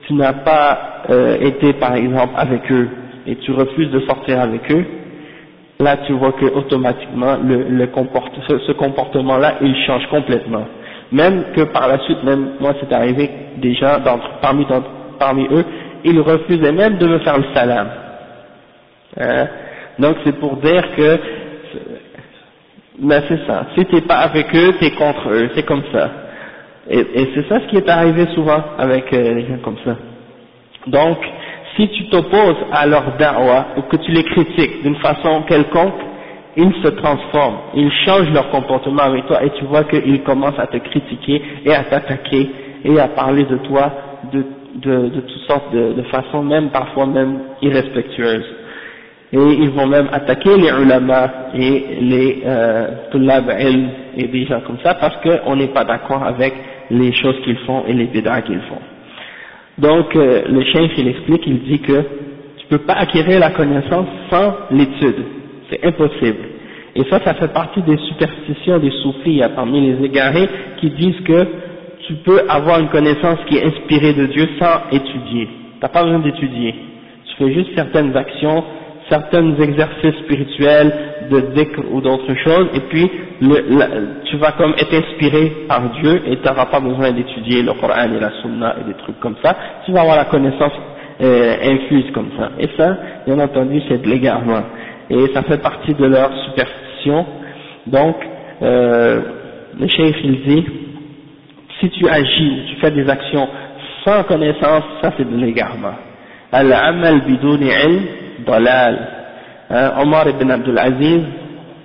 tu n'as pas euh, été, par exemple, avec eux et tu refuses de sortir avec eux, là tu vois que automatiquement le, le ce, comportement-là, il change complètement. Même que par la suite, même moi c'est arrivé déjà parmi, parmi eux, ils refusaient même de me faire le salam. Hein? Donc c'est pour dire que ben c'est ça. Si t'es pas avec eux, t'es contre eux. C'est comme ça. Et, et c'est ça ce qui est arrivé souvent avec euh, les gens comme ça. Donc, si tu t'opposes à leur da'wah ou que tu les critiques d'une façon quelconque, ils se transforment, ils changent leur comportement avec toi et tu vois qu'ils commencent à te critiquer et à t'attaquer et à parler de toi de, de, de toutes sortes de, de façons, même parfois même irrespectueuses. Et ils vont même attaquer les ulama et les euh, et des gens comme ça parce qu'on n'est pas d'accord avec les choses qu'ils font et les bid'ah qu'ils font. Donc euh, le chef il explique, il dit que tu peux pas acquérir la connaissance sans l'étude, c'est impossible. Et ça, ça fait partie des superstitions des soufis, parmi les égarés, qui disent que tu peux avoir une connaissance qui est inspirée de Dieu sans étudier. Tu n'as pas besoin d'étudier. Tu fais juste certaines actions, certains exercices spirituels, de dhikr ou d'autres choses, et puis tu vas comme être inspiré par Dieu et tu n'auras pas besoin d'étudier le Coran et la Sunna et des trucs comme ça. Tu vas avoir la connaissance euh, infuse comme ça. Et ça, bien entendu, c'est de l'égarement Et ça fait partie de leur superstition. Donc, euh, le chef il dit, si tu agis ou tu fais des actions sans connaissance, ça c'est de l'égarement. Al-amal bidouni ilm, dalal. Hein, Omar ibn Abdul Aziz,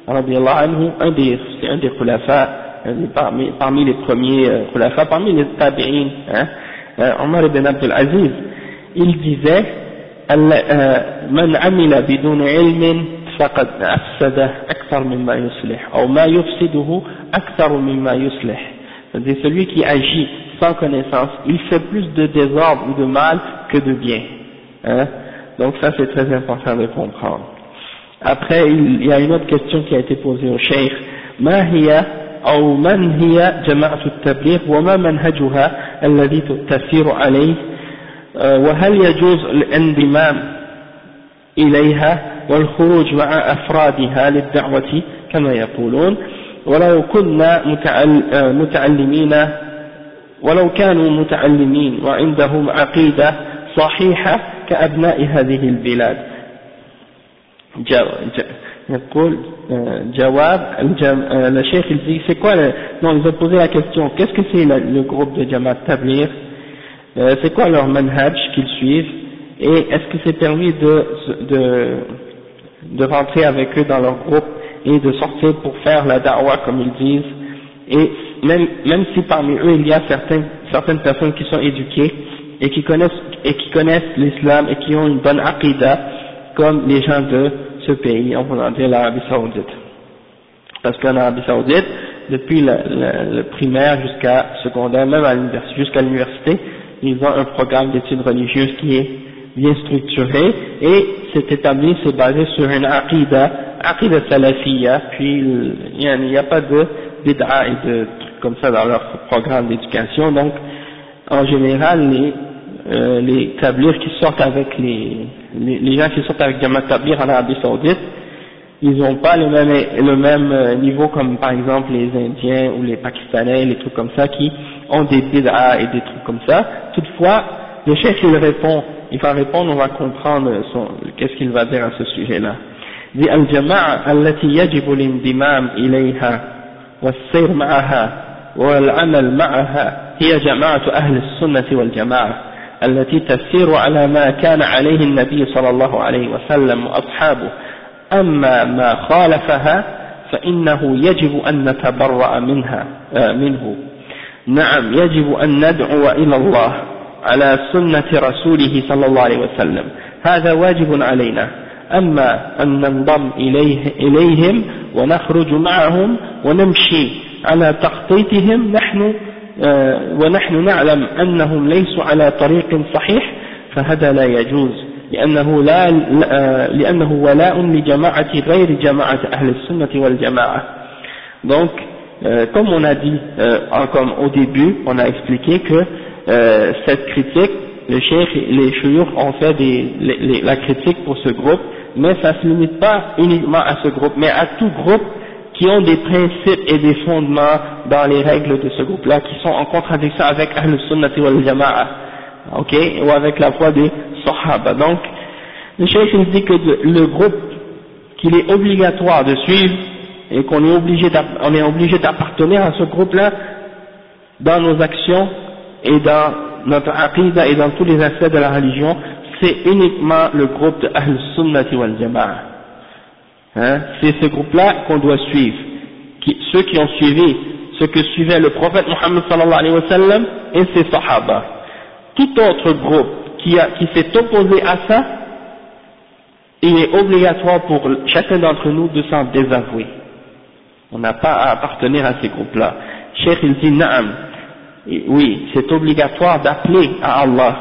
anhu, un des, c'est un des khulafas, parmi, parmi les premiers euh, khulafas, parmi les tabi'in, hein, euh, Omar ibn Abdul Aziz, il disait من عمل بدون علم فقد أفسده أكثر مما يصلح أو ما يفسده أكثر مما يصلح c'est celui qui agit sans connaissance il fait plus de désordre ou de mal que de bien hein? donc ça c'est très important de comprendre après il y a une autre question qui a été posée au cheikh ما هي أو من هي جماعة التبليغ وما منهجها الذي تسير عليه وهل يجوز الانضمام إليها والخروج مع أفرادها للدعوة كما يقولون ولو كنا متعلمين ولو كانوا متعلمين وعندهم عقيدة صحيحة كأبناء هذه البلاد يقول جواب الشيخ dit c'est quoi non ils ont posé la question qu'est-ce que c'est le groupe de Jamaat Tablir Euh, c'est quoi leur manhaj qu'ils suivent et est-ce que c'est permis de, de, de rentrer avec eux dans leur groupe et de sortir pour faire la da'wah comme ils disent et même, même si parmi eux il y a certaines, certaines personnes qui sont éduquées et qui connaissent, et qui connaissent l'islam et qui ont une bonne aqidah comme les gens de ce pays, on va dire l'Arabie Saoudite. Parce qu'en Arabie Saoudite, depuis le, le primaire jusqu'à secondaire, même jusqu'à l'université, ils ont un programme d'études religieuses qui est bien structuré et c'est établi, c'est basé sur une aqidah, aqidah salafiyya, puis il n'y a, pas de bid'a et de trucs comme ça dans leur programme d'éducation, donc en général les, euh, les tablirs qui sortent avec les, les, gens qui sortent avec Jamaat Tablir en Arabie Saoudite, ils n'ont pas le même, le même euh, niveau comme par exemple les Indiens ou les Pakistanais, les trucs comme ça qui ont des bid'a et des trucs comme ça. Toutefois, le chef il répond, il va répondre, on va comprendre qu'est-ce qu'il va dire à ce sujet-là. dit الجماعة التي يجب الانضمام إليها والسير معها والعمل معها هي جماعة أهل السنة والجماعة التي تسير على ما كان عليه النبي صلى الله عليه وسلم وأصحابه أما ما خالفها فإنه يجب أن نتبرأ منها منه نعم يجب أن ندعو إلى الله على سنة رسوله صلى الله عليه وسلم. هذا واجب علينا. أما أن ننضم إليه إليهم ونخرج معهم ونمشي على تخطيطهم نحن آه، ونحن نعلم أنهم ليسوا على طريق صحيح فهذا لا يجوز. لأنه, لا آه، لأنه ولاء لجماعة غير جماعة أهل السنة والجماعة. Donc Euh, comme on a dit euh, comme au début, on a expliqué que euh, cette critique, le cheikh, les chouyours ont fait la critique pour ce groupe, mais ça ne se limite pas uniquement à ce groupe, mais à tout groupe qui ont des principes et des fondements dans les règles de ce groupe-là, qui sont en contradiction avec Ahl Sunnati wal Jama'a, ok, ou avec la foi des Sahaba. Donc, le cheikh il dit que le groupe qu'il est obligatoire de suivre, et qu'on est obligé d'appartenir à ce groupe-là dans nos actions et dans notre aqidah et dans tous les aspects de la religion, c'est uniquement le groupe de Ahl Sunnati wal Jama'a. Hein? C'est ce groupe-là qu'on doit suivre. Ceux qui ont suivi ce que suivait le prophète Muhammad sallallahu alayhi wa sallam et ses sahaba. Tout autre groupe qui, qui s'est opposé à ça, il est obligatoire pour chacun d'entre nous de s'en désavouer. On n'a pas à appartenir à ces groupes-là. Cheikh il dit Naam, oui, c'est obligatoire d'appeler à Allah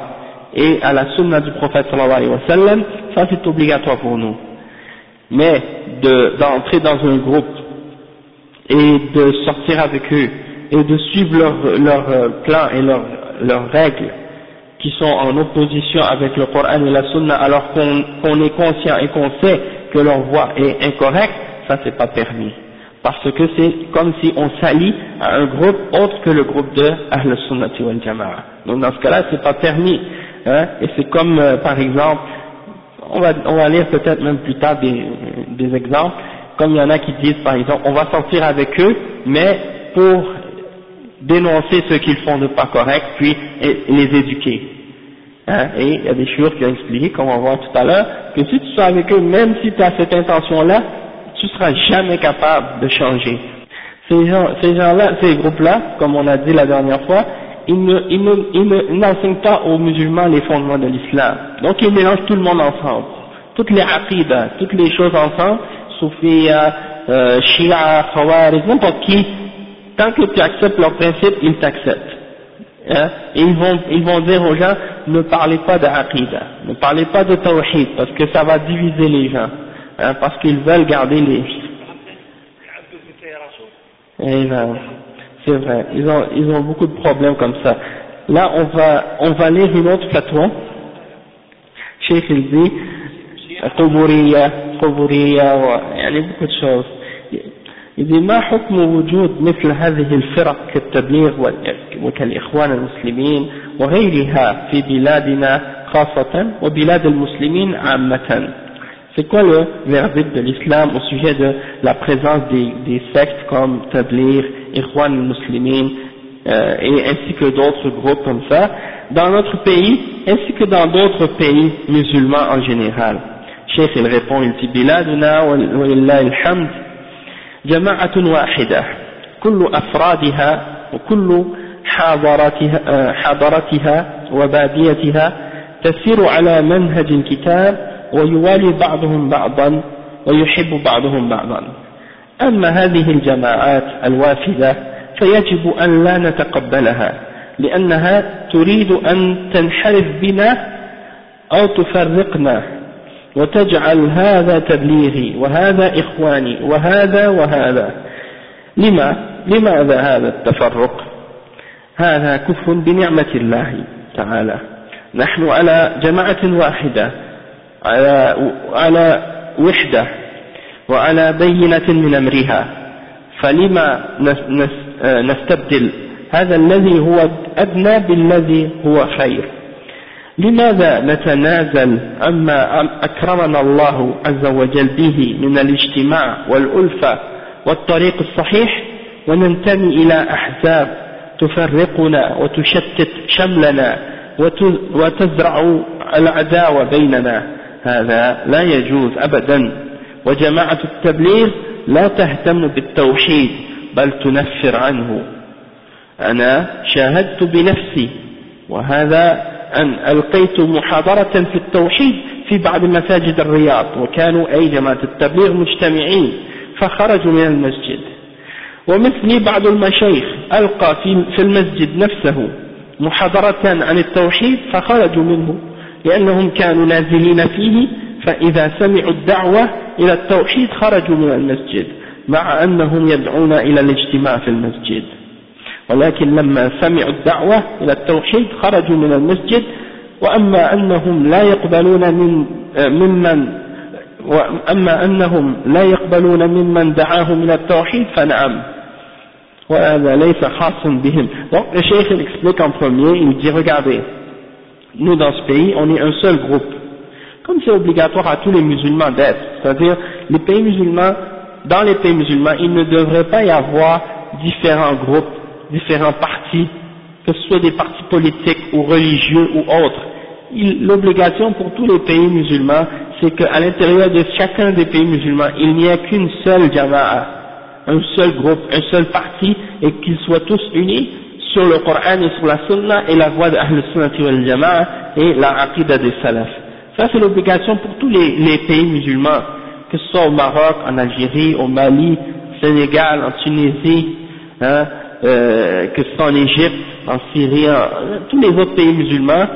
et à la sunna du prophète sallallahu alayhi wa sallam, ça c'est obligatoire pour nous. Mais d'entrer dans un groupe et de sortir avec eux et de suivre leurs leur euh, plans et leurs leurs règles qui sont en opposition avec le Coran et la Sunna alors qu'on est conscient et qu'on sait que leur voie est incorrecte, ça c'est pas permis. Parce que c'est comme si on s'allie à un groupe autre que le groupe de Ahl Sunnati wal Jama'a. Donc dans ce cas-là, c'est pas permis. Hein, et c'est comme, euh, par exemple, on va, on va lire peut-être même plus tard des, des exemples, comme il y en a qui disent par exemple, on va sortir avec eux, mais pour dénoncer ce qu'ils font de pas correct, puis les éduquer. Hein, et il y a des choses qui ont expliqué, comme on va voir tout à l'heure, que si tu sois avec eux, même si tu as cette intention-là, tu seras jamais capable de changer. Ces gens, ces gens-là, ces groupes-là, comme on a dit la dernière fois, ils n'enseignent pas aux musulmans les fondements de l'islam. Donc ils mélangent tout le monde ensemble. Toutes les aqidas, toutes les choses ensemble, Soufia, euh, Shia, Khawarij, n'importe qui, tant que tu acceptes leurs principes, ils t'acceptent. Hein? Et ils vont, dire aux gens, ne parlez pas de ne parlez pas de tawhid, parce que ça va diviser les gens, hein, parce qu'ils veulent garder les... Eh ben, c'est vrai, ils ont, ils ont beaucoup de problèmes comme ça. Là, on va, on va lire une autre fatwa. Cheikh il dit, قبورية قبورية يعني beaucoup de choses إذا ما حكم وجود مثل هذه الفرق كالتبليغ وكالإخوان المسلمين وغيرها في بلادنا خاصة وبلاد المسلمين عامة C'est quoi le verdict de l'islam au sujet de la présence des, des sectes comme Tablir, Ikhwan al-Muslimin euh, et ainsi que d'autres groupes comme ça dans notre pays ainsi que dans d'autres pays musulmans en général Cheikh il répond il dit Biladuna wa lillahi alhamd جماعة واحدة كل أفرادها وكل حاضرتها, حاضرتها وباديتها تسير على منهج الكتاب ويوالي بعضهم بعضا ويحب بعضهم بعضا. أما هذه الجماعات الوافدة فيجب أن لا نتقبلها لأنها تريد أن تنحرف بنا أو تفرقنا وتجعل هذا تبليغي وهذا إخواني وهذا وهذا. لما؟ لماذا هذا التفرق؟ هذا كفر بنعمة الله تعالى. نحن على جماعة واحدة. على, على وحدة وعلى بينة من أمرها فلما نستبدل هذا الذي هو أدنى بالذي هو خير. لماذا نتنازل عما أكرمنا الله عز وجل به من الاجتماع والألفة والطريق الصحيح؟ وننتمي إلى أحزاب تفرقنا وتشتت شملنا وتزرع العداوة بيننا. هذا لا يجوز أبدا. وجماعة التبليغ لا تهتم بالتوحيد بل تنفر عنه. أنا شاهدت بنفسي وهذا أن ألقيت محاضرة في التوحيد في بعض مساجد الرياض وكانوا أي جماعة التبليغ مجتمعين فخرجوا من المسجد. ومثلي بعض المشايخ ألقى في المسجد نفسه محاضرة عن التوحيد فخرجوا منه. لأنهم كانوا نازلين فيه فإذا سمعوا الدعوة إلى التوحيد خرجوا من المسجد مع أنهم يدعون إلى الاجتماع في المسجد. ولكن لما سمعوا الدعوة إلى التوحيد خرجوا من المسجد وأما أنهم لا يقبلون من ممن وأما أنهم لا يقبلون ممن دعاهم إلى التوحيد فنعم. وهذا ليس خاص بهم. Donc le cheikh explique en premier il dit regardez nous dans ce pays on est un seul groupe comme c'est obligatoire à tous les musulmans d'être c'est-à-dire les pays musulmans dans les pays musulmans il ne devrait pas y avoir différents groupes différents partis, que ce soit des partis politiques ou religieux ou autres. L'obligation pour tous les pays musulmans, c'est qu'à l'intérieur de chacun des pays musulmans, il n'y a qu'une seule jama'a, un seul groupe, un seul parti, et qu'ils soient tous unis sur le Coran et sur la Sunna et la voie de Ahl Sunnah wal Jama'a et la Aqidah des Salaf. Ça c'est l'obligation pour tous les, pays musulmans, que ce soit au Maroc, en Algérie, au Mali, au Sénégal, en Tunisie, hein, euh, que ce soit en Égypte, en Syrie, tous les autres pays musulmans,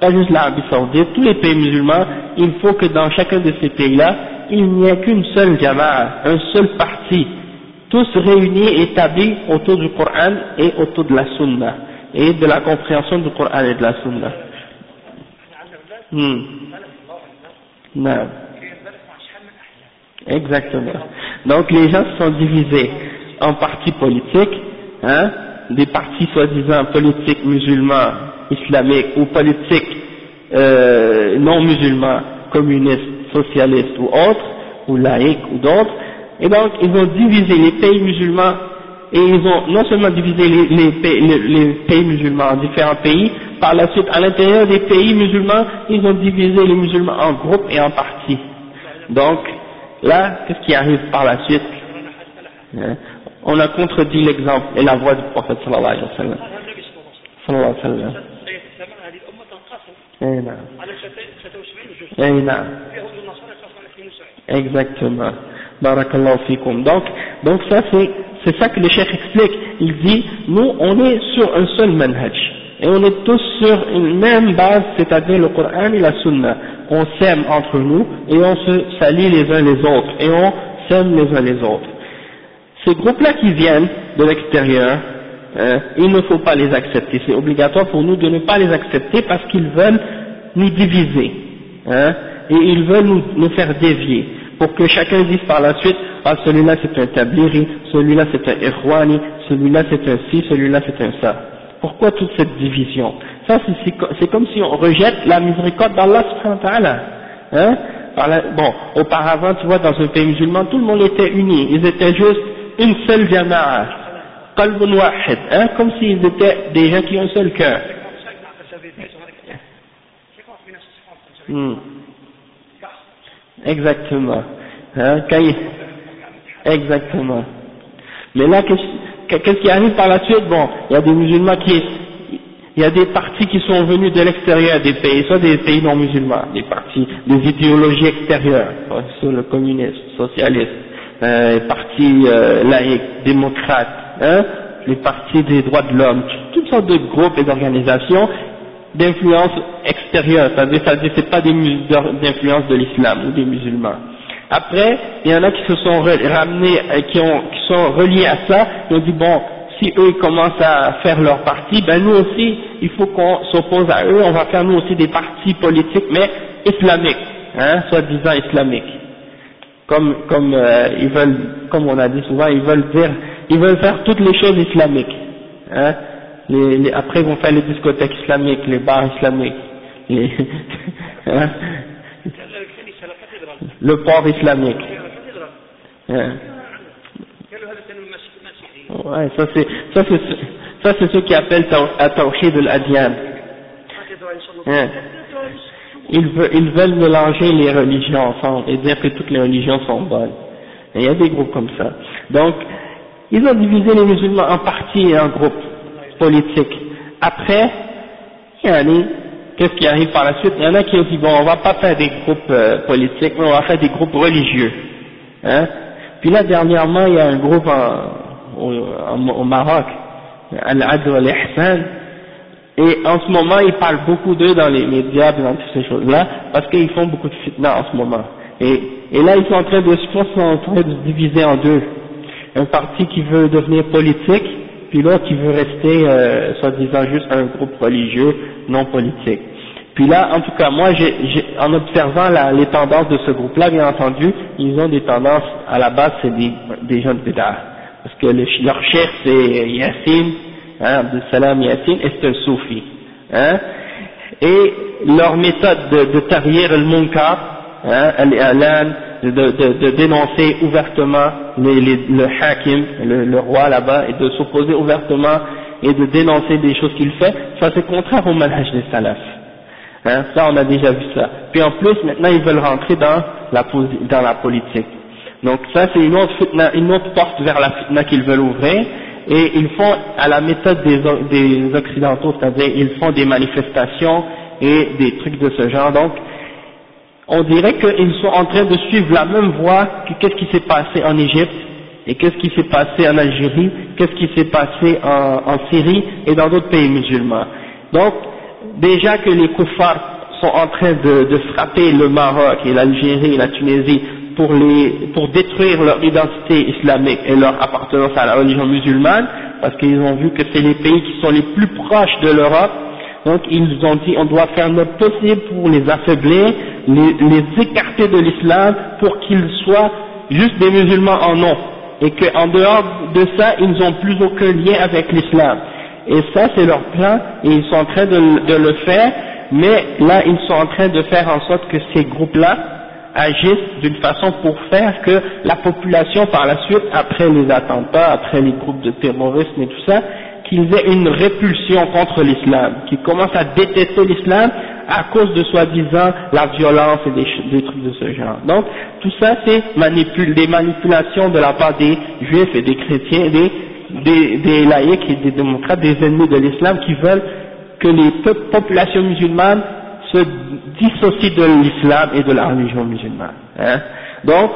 pas juste l'Arabie Saoudite, tous les pays musulmans, il faut que dans chacun de ces pays-là, il n'y a qu'une seule jama'a, un seul parti, tous réunis et établis autour du Coran et autour de la Sunna, et de la compréhension du Coran et de la Sunna. Hmm. Non. Exactement. Donc les gens se sont divisés en partis politiques, hein, des partis soi-disant politiques musulmans, islamiques ou politiques euh, non musulmans, communistes, socialistes ou autres, ou laïcs ou d'autres, et donc ils ont divisé les pays musulmans et ils ont non seulement divisé les, pays, musulmans en différents pays, par la suite à l'intérieur des pays musulmans, ils ont divisé les musulmans en groupes et en parties. Donc là, qu'est-ce qui arrive par la suite? Hein? On a contredit l'exemple et la voix du prophète sallallahu alayhi wa sallam. Sallallahu alayhi wa sallam. Exactement. Barakallahu fikum. Donc, donc ça c'est, c'est ça que le chef explique. Il dit, nous on est sur un seul manhaj. Et on est tous sur une même base, c'est-à-dire le Coran et la Sunna. On s'aime entre nous et on se salue les uns les autres et on s'aime les uns les autres. Ces groupes-là qui viennent de l'extérieur, hein, il ne faut pas les accepter. C'est obligatoire pour nous de ne pas les accepter parce qu'ils veulent nous diviser. Hein, et ils veulent nous, faire dévier. Pour que chacun dise par la suite, ah celui-là c'est un tabliri, celui-là c'est un irwani, celui-là c'est un ci, celui-là c'est un ça. Pourquoi toute cette division? Ça c'est comme si on rejette la miséricorde d'Allah subhanahu wa ta'ala. Hein? Bon, auparavant, tu vois, dans un pays musulman, tout le monde était uni, ils étaient juste une seule jama'a, qalbun wahid, hein, comme s'ils étaient des gens qui ont un seul cœur. Hmm. Exactement. Hein, Exactement. Mais là, qu'est-ce qui arrive par la suite? Bon, il y a des musulmans qui, il y a des partis qui sont venus de l'extérieur des pays, soit des pays non musulmans, des partis, des idéologies extérieures, soit le communisme, socialiste, euh, partis euh, laïcs, démocrates, hein, les partis des droits de l'homme, toutes sortes de groupes et d'organisations d'influence extérieure, c'est-à-dire, c'est pas des d'influence de l'islam ou des musulmans. Après, il y en a qui se sont ramenés, euh, qui, ont, qui sont reliés à ça, ils ont dit bon, si eux commencent à faire leur parti, ben nous aussi, il faut qu'on s'oppose à eux, on va faire nous aussi des partis politiques, mais islamiques, hein, soi-disant islamiques comme comme euh, ils veulent, comme on a dit souvent, ils veulent dire, ils veulent faire toutes les choses islamiques. Hein les, les, après ils vont faire les discothèques islamiques, les bars islamiques, les [laughs] hein? Le port islamique. Hein ouais, ça c'est ça c'est ça c'est ce qu'ils appellent tawhid al-adyan. Hein? Ils veulent, ils veulent mélanger les religions ensemble et dire que toutes les religions sont bonnes. Et il y a des groupes comme ça. Donc, ils ont divisé les musulmans en partis et en groupes politiques. Après, qu'est-ce qui arrive par la suite? Il y en a qui ont dit, bon, on va pas faire des groupes euh, politiques, mais on va faire des groupes religieux. Hein? Puis là, dernièrement, il y a un groupe au, Maroc, Al-Adl al-Ihsan, et en ce moment, ils parlent beaucoup d'eux dans les médias, dans toutes ces choses-là, parce qu'ils font beaucoup de fitna en ce moment. Et, et là, ils sont en train de, je pense sont en train de se diviser en deux. Un parti qui veut devenir politique, puis l'autre qui veut rester, euh, soi-disant, juste un groupe religieux, non politique. Puis là, en tout cas, moi, j'ai, en observant la, les tendances de ce groupe-là, bien entendu, ils ont des tendances, à la base, c'est des, des gens de Bédard. Parce que leur chef, c'est Yassine, hein, Abdel Salam Yassine, et c'est un soufi. Hein, et leur méthode de, de tarir le munkar, hein, de, de, de, dénoncer ouvertement les, les, le hakim, le, le roi là-bas, et de s'opposer ouvertement et de dénoncer des choses qu'il fait, ça c'est contraire au manhaj des salafs. Hein, ça on a déjà vu ça. Puis en plus maintenant ils veulent rentrer dans la, dans la politique. Donc ça c'est une autre une autre porte vers la fitna qu'ils veulent ouvrir, et ils font à la méthode des, des occidentaux, c'est-à-dire ils font des manifestations et des trucs de ce genre. Donc, on dirait qu'ils sont en train de suivre la même voie que qu'est-ce qui s'est passé en Égypte et qu'est-ce qui s'est passé en Algérie, qu'est-ce qui s'est passé en, Syrie et dans d'autres pays musulmans. Donc, déjà que les koufars sont en train de, frapper le Maroc et l'Algérie et la Tunisie pour, pour détruire leur identité islamique et leur appartenance à la religion musulmane, parce qu'ils ont vu que c'est les pays qui sont les plus proches de l'Europe, donc ils ont dit on doit faire notre possible pour les affaiblir, les, écarter de l'islam pour qu'ils soient juste des musulmans en nom, et qu'en dehors de ça, ils n'ont plus aucun lien avec l'islam. Et ça c'est leur plan, et ils sont en train de, de le faire, mais là ils sont en train de faire en sorte que ces groupes-là agissent d'une façon pour faire que la population par la suite, après les attentats, après les groupes de terrorisme et tout ça, qu'ils aient une répulsion contre l'islam, qu'ils commencent à détester l'islam à cause de soi-disant la violence et des, trucs de ce genre. Donc tout ça c'est des manipulations de la part des juifs et des chrétiens, des, des, des laïcs et des démocrates, des ennemis de l'islam qui veulent que les populations musulmanes se dissocient de l'islam et de la religion musulmane. Hein. Donc,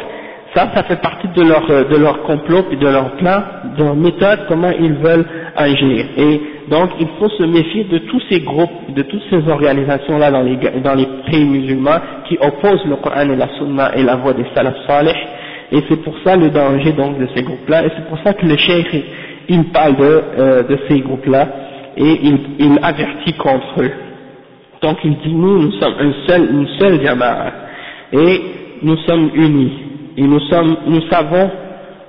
ça, ça fait partie de leur, de leur complot et de leur plan, de leur méthode, comment ils veulent agir. Et donc, il faut se méfier de tous ces groupes, de toutes ces organisations-là dans les, dans les pays musulmans qui opposent le Coran et la Sunna et la voie des salaf salih. Et c'est pour ça le danger donc de ces groupes-là. Et c'est pour ça que le cheikh, il parle de, euh, de ces groupes-là et il, il avertit contre eux. Donc il dit nous, nous sommes un seul, une seule jama'a et nous sommes unis et nous sommes, nous savons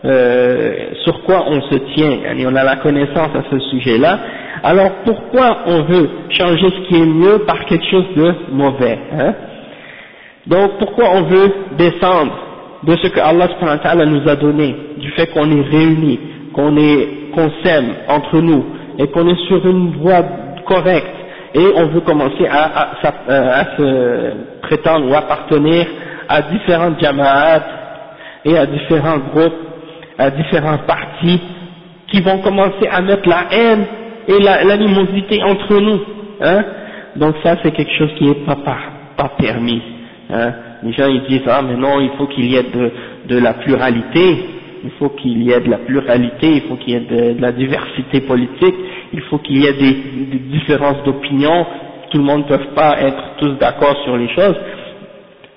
euh, sur quoi on se tient et on a la connaissance à ce sujet-là. Alors pourquoi on veut changer ce qui est mieux par quelque chose de mauvais hein? Donc pourquoi on veut descendre de ce que Allah nous a donné, du fait qu'on est réunis, qu'on qu'on s'aime entre nous et qu'on est sur une voie correcte et on veut commencer à, à, se prétendre ou appartenir à différentes jama'at et à différents groupes, à différents partis qui vont commencer à mettre la haine et l'animosité entre nous. Hein. Donc ça c'est quelque chose qui n'est pas, pas, permis. Hein. Les gens ils disent ah mais non il faut qu'il y ait de, de la pluralité, il faut qu'il y ait de la pluralité, il faut qu'il y ait de, la diversité politique, il faut qu'il y ait des, différences d'opinion, tout le monde ne peut pas être tous d'accord sur les choses.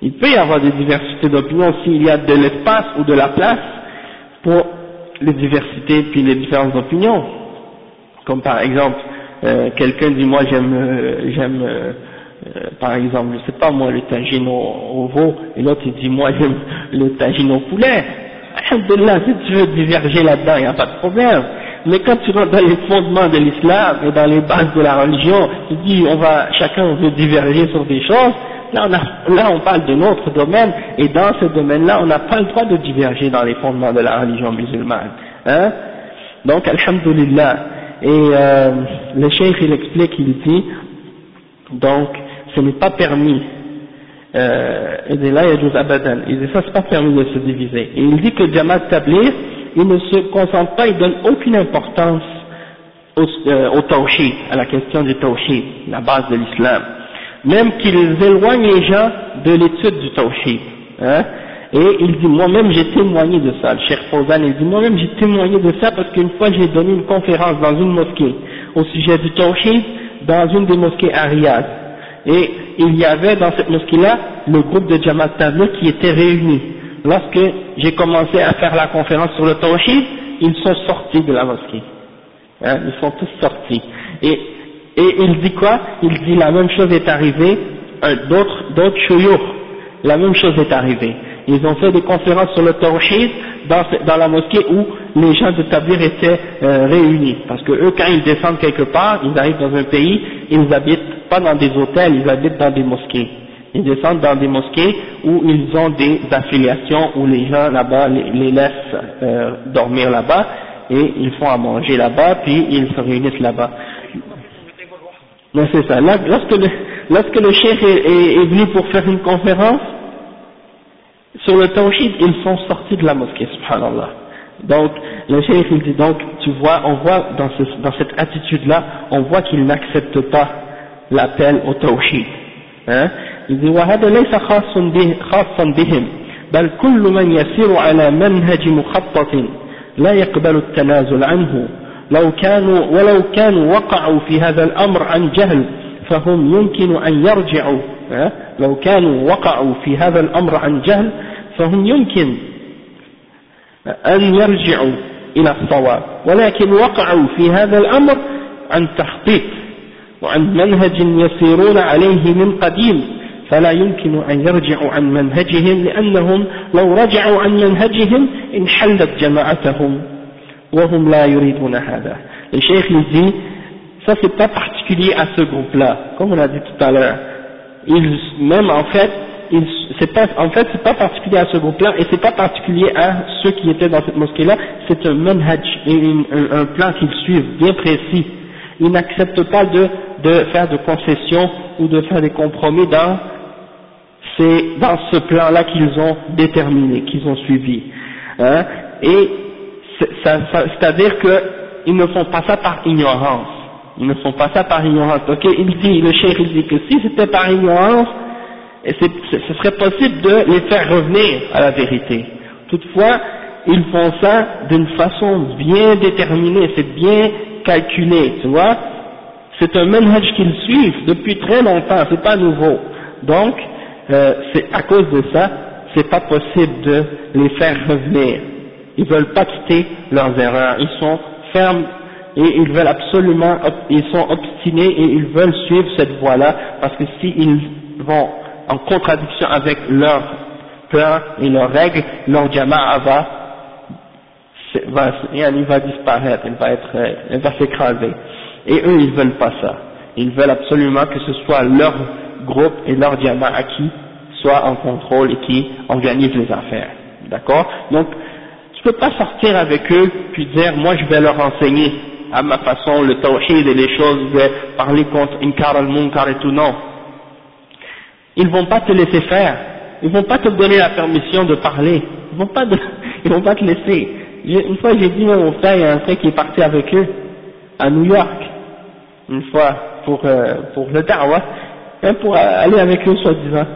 Il peut y avoir des diversités d'opinion s'il y a de l'espace ou de la place pour les diversités puis les différentes opinions. Comme par exemple, euh, quelqu'un dit moi j'aime euh, j'aime euh, par exemple, je sais pas moi le tagine au, veau, et l'autre il dit moi [laughs] j'aime le tagine au poulet. Alhamdulillah, si tu veux diverger là-dedans, il n'y a pas de problème. Mais quand tu rentres dans les fondements de l'islam et dans les bases de la religion, tu dis on va, chacun veut diverger sur des choses, là on, a, là on parle de notre domaine, et dans ce domaine-là, on n'a pas le droit de diverger dans les fondements de la religion musulmane. Hein? Donc, Alhamdulillah. Et euh, le cheikh il explique, il dit, donc, ce n'est pas permis euh, il dit là, il abadan. Il dit ça, c'est pas permis de se diviser. Et il dit que Jamaat Tablir, il ne se concentre pas, il donne aucune importance au, euh, au à la question du tawhid, la base de l'islam. Même qu'ils éloignent les gens de l'étude du tawhid. Hein. Et il dit, moi-même j'ai témoigné de ça, le Cheikh Fawzan, il dit, moi-même j'ai témoigné de ça parce qu'une fois j'ai donné une conférence dans une mosquée au sujet du tawhid dans une des mosquées à Riyad. Et il y avait dans cette mosquée-là le groupe de Jamaat Tabligh qui était réuni. Lorsque j'ai commencé à faire la conférence sur le tawhid, ils sont sortis de la mosquée. Hein, ils sont tous sortis. Et, et il dit quoi? Il dit la même chose est arrivée, d'autres d'autres la même chose est arrivée. Ils ont fait des conférences sur le tawhid dans, dans la mosquée où les gens de Tabir étaient euh, réunis. Parce que eux, quand ils descendent quelque part, ils arrivent dans un pays, ils habitent pas dans des hôtels, ils habitent dans des mosquées. Ils descendent dans des mosquées où ils ont des affiliations, où les gens là-bas les, laissent euh, dormir là-bas, et ils font à manger là-bas, puis ils se réunissent là-bas. c'est ça. lorsque le, lorsque le cheikh est, venu pour faire une conférence, sur le tawhid, ils sont sortis de la mosquée, subhanallah. Donc, le cheikh il dit donc, tu vois, on voit dans, ce, dans cette attitude-là, on voit qu'ils n'acceptent pas l'appel au tawhid. Hein il dit وهذا ليس خاص به خاصا بهم بل كل من يسير على منهج مخطط لا يقبل التنازل عنه لو كانوا ولو كانوا وقعوا في هذا الأمر عن جهل فهم يمكن أن يرجعوا لو كانوا وقعوا في هذا الأمر عن جهل فهم يمكن أن يرجعوا إلى الصواب. ولكن وقعوا في هذا الأمر عن تخطيط وعن منهج يسيرون عليه من قديم فلا يمكن أن يرجعوا عن منهجهم لأنهم لو رجعوا عن منهجهم انحلت جماعتهم. Le cheikh nous dit, ça c'est pas particulier à ce groupe-là, comme on a dit tout à l'heure. même en fait, c'est pas, en fait c'est pas particulier à ce groupe-là et c'est pas particulier à ceux qui étaient dans cette mosquée-là, c'est un manhaj, un, plan qu'ils suivent bien précis. Ils n'acceptent pas de, de faire de concessions ou de faire des compromis dans ces, dans ce plan-là qu'ils ont déterminé, qu'ils ont suivi. Hein. Et c'est-à-dire qu'ils ne font pas ça par ignorance. Ils ne font pas ça par ignorance. Ok, il dit, le cheikh il dit que si c'était par ignorance, ce serait possible de les faire revenir à la vérité. Toutefois, ils font ça d'une façon bien déterminée, c'est bien calculé, tu vois. C'est un manhaj qu'ils suivent depuis très longtemps, c'est pas nouveau. Donc, euh, c'est à cause de ça, c'est pas possible de les faire revenir. Ils veulent pas quitter leurs erreurs, ils sont fermes et ils veulent absolument, ils sont obstinés et ils veulent suivre cette voie-là parce que s'ils vont en contradiction avec leurs plans et leurs règles, leur jama'a va, va, il va disparaître, il va être, elle va s'écraser. Et eux, ils veulent pas ça. Ils veulent absolument que ce soit leur groupe et leur jama'a qui soient en contrôle et qui organisent les affaires. D'accord? Donc, tu peux pas sortir avec eux puis dire, moi je vais leur enseigner à ma façon le tawhid et les choses, parler contre inkar al-munkar et tout, non. Ils vont pas te laisser faire, ils vont pas te donner la permission de parler, ils vont pas, [laughs] ils vont pas te laisser. Une fois j'ai dit mon frère, il y a un frère qui est parti avec eux à New York, une fois pour euh, pour le da'wah, hein, pour aller avec eux soi-disant.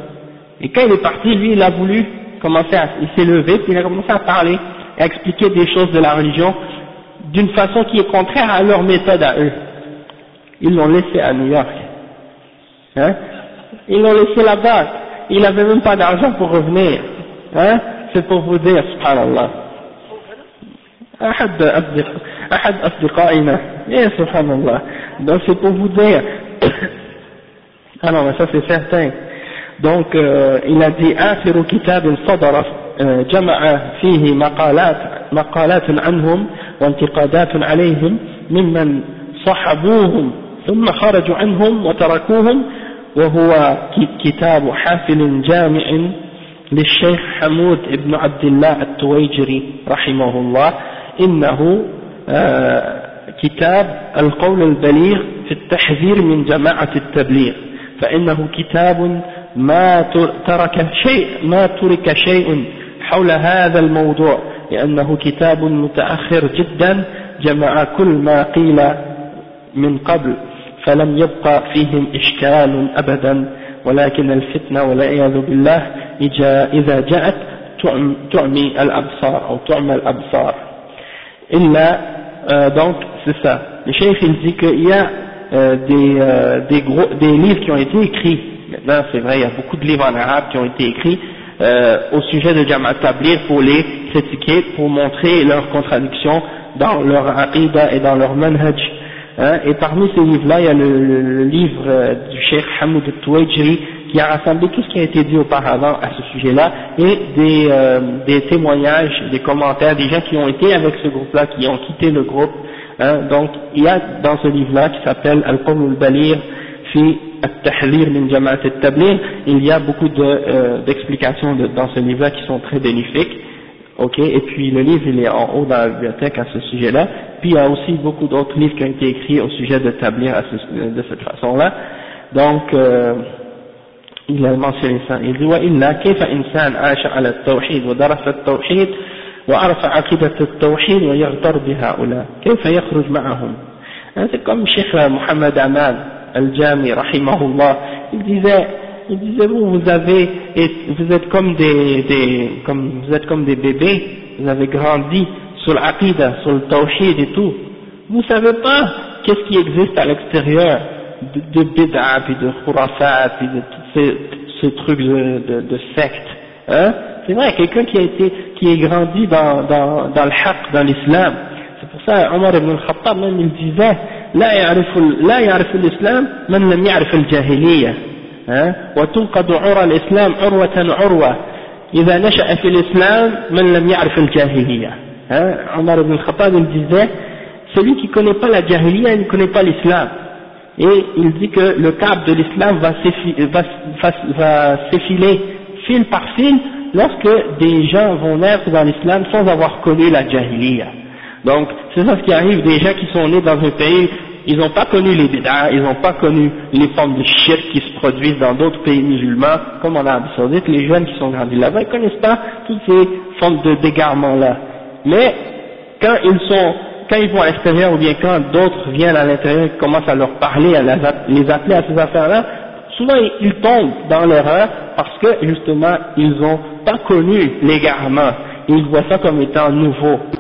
Et quand il est parti, lui il a voulu commencer à, il s'est levé, puis il a commencé à parler, à expliquer des choses de la religion d'une façon qui est contraire à leur méthode à eux. Ils l'ont laissé à New York. Hein? Ils l'ont laissé là-bas. Ils n'avaient même pas d'argent pour revenir. Hein? C'est pour vous dire, subhanallah. Donc c'est pour vous dire. [coughs] Ah non, mais ça c'est certain. Donc euh, il a dit آخر كتاب صدر جمع فيه مقالات مقالات عنهم وانتقادات عليهم ممن صحبوهم ثم خرجوا عنهم وتركوهم وهو كتاب حافل جامع للشيخ حمود بن عبد الله التويجري رحمه الله إنه كتاب القول البليغ في التحذير من جماعة التبليغ فإنه كتاب ما ترك شيء ما ترك شيء حول هذا الموضوع لأنه كتاب متأخر جدا جمع كل ما قيل من قبل فلم يبقى فيهم إشكال أبدا ولكن الفتنة والعياذ بالله إذا جاءت تعمي الأبصار أو تعمى الأبصار. إلا donc c'est ça. Le chef il dit qu'il y a euh, des, euh, des, gros, des livres qui ont été écrits. Maintenant c'est vrai il y a beaucoup de livres en arabe qui ont été écrits euh, au sujet de Jamaat Tablir pour les critiquer pour montrer leurs contradictions dans leur aqidah et dans leur manhaj Hein, et parmi ces livres-là, il y a le, livre euh, du Cheikh Hamoud Touajri qui a rassemblé tout ce qui a été dit auparavant à ce sujet-là et des, euh, des témoignages, des commentaires des gens qui ont été avec ce groupe-là, qui ont quitté le groupe. Hein, donc, il y a dans ce livre-là qui s'appelle Al-Qawl al-Balir fi al-Tahlir min Jama'at al-Tablir, il y a beaucoup euh, d'explications de, dans ce livre-là qui sont très bénéfiques. Ok, et puis le livre il est en haut dans la bibliothèque à ce sujet-là. Puis il y a aussi beaucoup d'autres livres qui ont été écrits au sujet de d'établir de cette façon-là. Donc euh, il a mentionné ça. Il dit وإلا كيف إنسان عاش على التوحيد ودرس التوحيد وعرف عقيدة التوحيد ويغتر بهؤلاء كيف يخرج معهم C'est comme Cheikh Mohamed Aman Al-Jami rahimahullah il disait il disait vous, vous avez, vous êtes comme des, des, comme, vous êtes comme des bébés, vous avez grandi sur l'aqidah, sur le tawhid et tout. Vous savez pas qu'est-ce qui existe à l'extérieur de, de bid'a, puis de khurafat, puis de tous ces, ces trucs de, de, de sectes. Hein c'est vrai, quelqu'un qui a été, qui est grandi dans, dans, dans le haqq, dans l'islam. C'est pour ça, Omar ibn al-Khattab, même, il disait, لا يعرف لا يعرف الإسلام من لم يعرف الجاهلية ها وتنقض عرى الإسلام عروة عروة إذا نشأ في الإسلام من لم يعرف الجاهلية ها عمر ibn al-Khattab il disait celui qui ne connaît pas la jahiliya il ne connaît pas l'islam et il dit que le câble de l'islam va s'effiler fil par fil lorsque des gens vont naître dans l'islam sans avoir connu la jahiliya. Donc, c'est ça ce qui arrive, des gens qui sont nés dans un pays, ils n'ont pas connu les bid'ah, ils n'ont pas connu les formes de shirk qui se produisent dans d'autres pays musulmans, comme en Arabie Saoudite, les jeunes qui sont grandis là-bas, ils ne connaissent pas toutes ces formes de dégarement-là. Mais, quand ils sont quand ils vont à l'extérieur ou bien quand d'autres viennent à l'intérieur et commencent à leur parler, à les appeler à ces affaires-là, souvent ils tombent dans l'erreur parce que justement ils n'ont pas connu l'égarement. Ils voient ça comme étant nouveau.